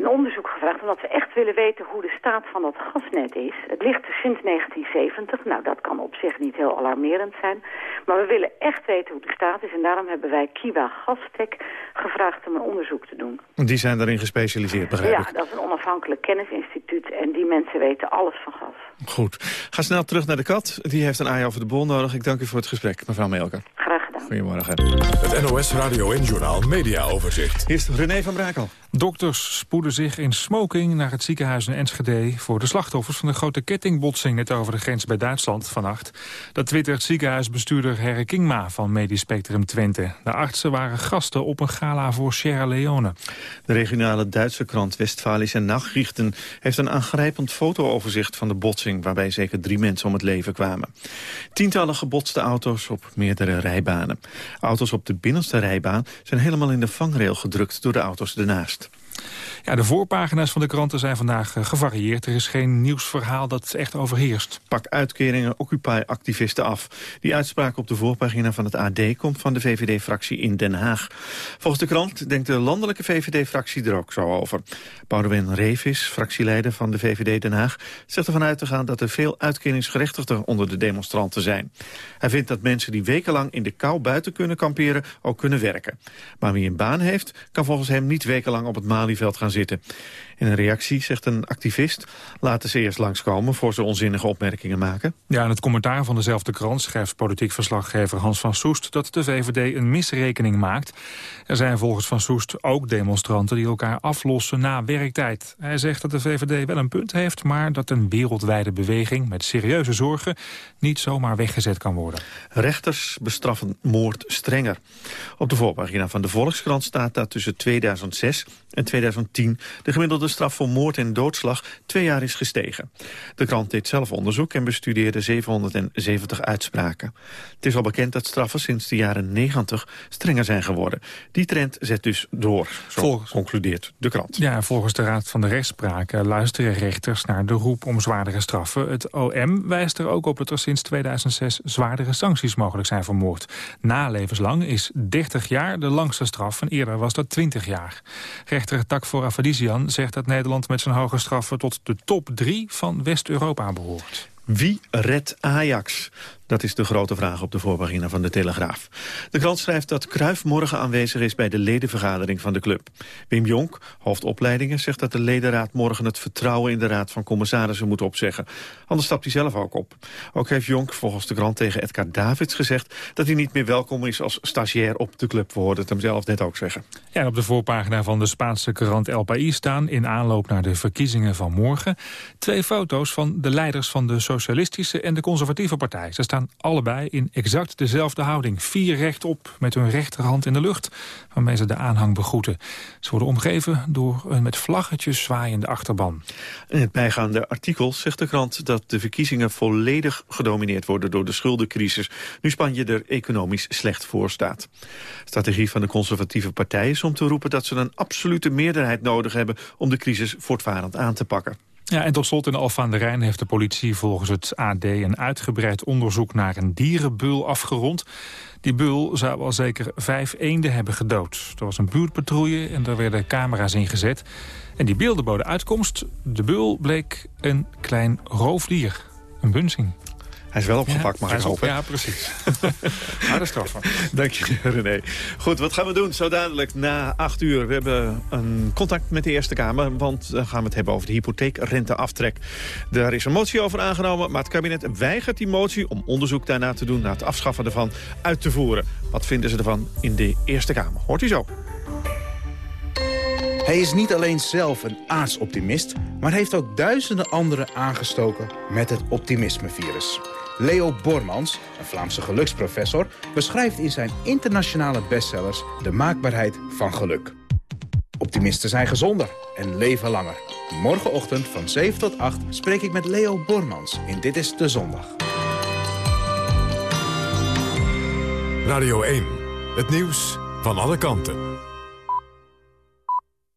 een onderzoek gevraagd... omdat we echt willen weten hoe de staat van dat gasnet is. Het ligt er sinds 1970. Nou, dat kan op zich niet heel alarmerend zijn. Maar we willen echt weten hoe de staat is. En daarom hebben wij Kiwa Gastec gevraagd om een onderzoek te doen. Die zijn daarin gespecialiseerd, begrijp ik? Ja, dat is een onafhankelijk kennisinstituut. En die mensen weten alles van gas. Goed. Ga snel terug naar de kat. Die heeft een aai over de bol nodig. Ik dank u voor het gesprek, mevrouw Melker. Goedemorgen. Het NOS Radio en Journaal Media Overzicht. Hier is René van Brakel. Dokters spoeden zich in smoking naar het ziekenhuis in Enschede... voor de slachtoffers van de grote kettingbotsing net over de grens bij Duitsland vannacht. Dat twittert ziekenhuisbestuurder Herre Kingma van Medisch Spectrum Twente. De artsen waren gasten op een gala voor Sierra Leone. De regionale Duitse krant Westfalische Nachrichten... heeft een aangrijpend fotooverzicht van de botsing... waarbij zeker drie mensen om het leven kwamen. Tientallen gebotste auto's op meerdere rijbanen. Auto's op de binnenste rijbaan zijn helemaal in de vangrail gedrukt... door de auto's ernaast. Ja, de voorpagina's van de kranten zijn vandaag gevarieerd. Er is geen nieuwsverhaal dat echt overheerst. Pak uitkeringen Occupy-activisten af. Die uitspraak op de voorpagina van het AD komt van de VVD-fractie in Den Haag. Volgens de krant denkt de landelijke VVD-fractie er ook zo over. Boudewijn Revis, fractieleider van de VVD Den Haag... zegt ervan uit te gaan dat er veel uitkeringsgerechtigden onder de demonstranten zijn. Hij vindt dat mensen die wekenlang in de kou buiten kunnen kamperen... ook kunnen werken. Maar wie een baan heeft, kan volgens hem niet wekenlang op het Malieveld gaan zitten. In een reactie zegt een activist... laten ze eerst langskomen voor ze onzinnige opmerkingen maken. Ja, in het commentaar van dezelfde krant schrijft politiek verslaggever Hans van Soest... dat de VVD een misrekening maakt. Er zijn volgens Van Soest ook demonstranten die elkaar aflossen na werktijd. Hij zegt dat de VVD wel een punt heeft... maar dat een wereldwijde beweging met serieuze zorgen... niet zomaar weggezet kan worden. Rechters bestraffen moord strenger. Op de voorpagina van de Volkskrant staat dat tussen 2006 en 2010... de gemiddelde straf voor moord en doodslag twee jaar is gestegen. De krant deed zelf onderzoek en bestudeerde 770 uitspraken. Het is al bekend dat straffen sinds de jaren 90 strenger zijn geworden. Die trend zet dus door, zo volgens, concludeert de krant. Ja, volgens de Raad van de Rechtspraak luisteren rechters naar de roep om zwaardere straffen. Het OM wijst er ook op dat er sinds 2006 zwaardere sancties mogelijk zijn voor moord. Na levenslang is 30 jaar de langste straf en eerder was dat 20 jaar. Rechter Takfor Afadisian zegt dat Nederland met zijn hoge straffen tot de top 3 van West-Europa behoort. Wie redt Ajax? Dat is de grote vraag op de voorpagina van de Telegraaf. De krant schrijft dat Cruijff morgen aanwezig is bij de ledenvergadering van de club. Wim Jonk, hoofdopleidingen, zegt dat de ledenraad morgen het vertrouwen in de raad van commissarissen moet opzeggen. Anders stapt hij zelf ook op. Ook heeft Jonk volgens de krant tegen Edgar Davids gezegd dat hij niet meer welkom is als stagiair op de club. We hoorden het hem zelf net ook zeggen. Ja, op de voorpagina van de Spaanse krant El País staan in aanloop naar de verkiezingen van morgen twee foto's van de leiders van de socialistische en de conservatieve partij. Ze staan allebei in exact dezelfde houding. Vier rechtop met hun rechterhand in de lucht, waarmee ze de aanhang begroeten. Ze worden omgeven door een met vlaggetjes zwaaiende achterban. In het bijgaande artikel zegt de krant dat de verkiezingen volledig gedomineerd worden door de schuldencrisis. Nu Spanje er economisch slecht voor staat. Strategie van de conservatieve partij is om te roepen dat ze een absolute meerderheid nodig hebben om de crisis voortvarend aan te pakken. Ja, en tot slot in Alphen aan de Rijn heeft de politie volgens het AD... een uitgebreid onderzoek naar een dierenbul afgerond. Die bul zou al zeker vijf eenden hebben gedood. Er was een buurtpatrouille en daar werden camera's ingezet. En die beelden boden uitkomst. De bul bleek een klein roofdier, een bunzing. Hij is wel opgepakt, mag ik hopen. Ja, precies. Harde straf. Dank je, René. Goed, wat gaan we doen zo dadelijk na acht uur? We hebben een contact met de Eerste Kamer, want dan gaan we het hebben over de hypotheekrenteaftrek. Daar is een motie over aangenomen, maar het kabinet weigert die motie om onderzoek daarna te doen, naar het afschaffen ervan uit te voeren. Wat vinden ze ervan in de Eerste Kamer? Hoort u zo. Hij is niet alleen zelf een aardsoptimist, maar heeft ook duizenden anderen aangestoken met het optimismevirus. Leo Bormans, een Vlaamse geluksprofessor, beschrijft in zijn internationale bestsellers de maakbaarheid van geluk. Optimisten zijn gezonder en leven langer. Morgenochtend van 7 tot 8 spreek ik met Leo Bormans in Dit is de Zondag. Radio 1, het nieuws van alle kanten.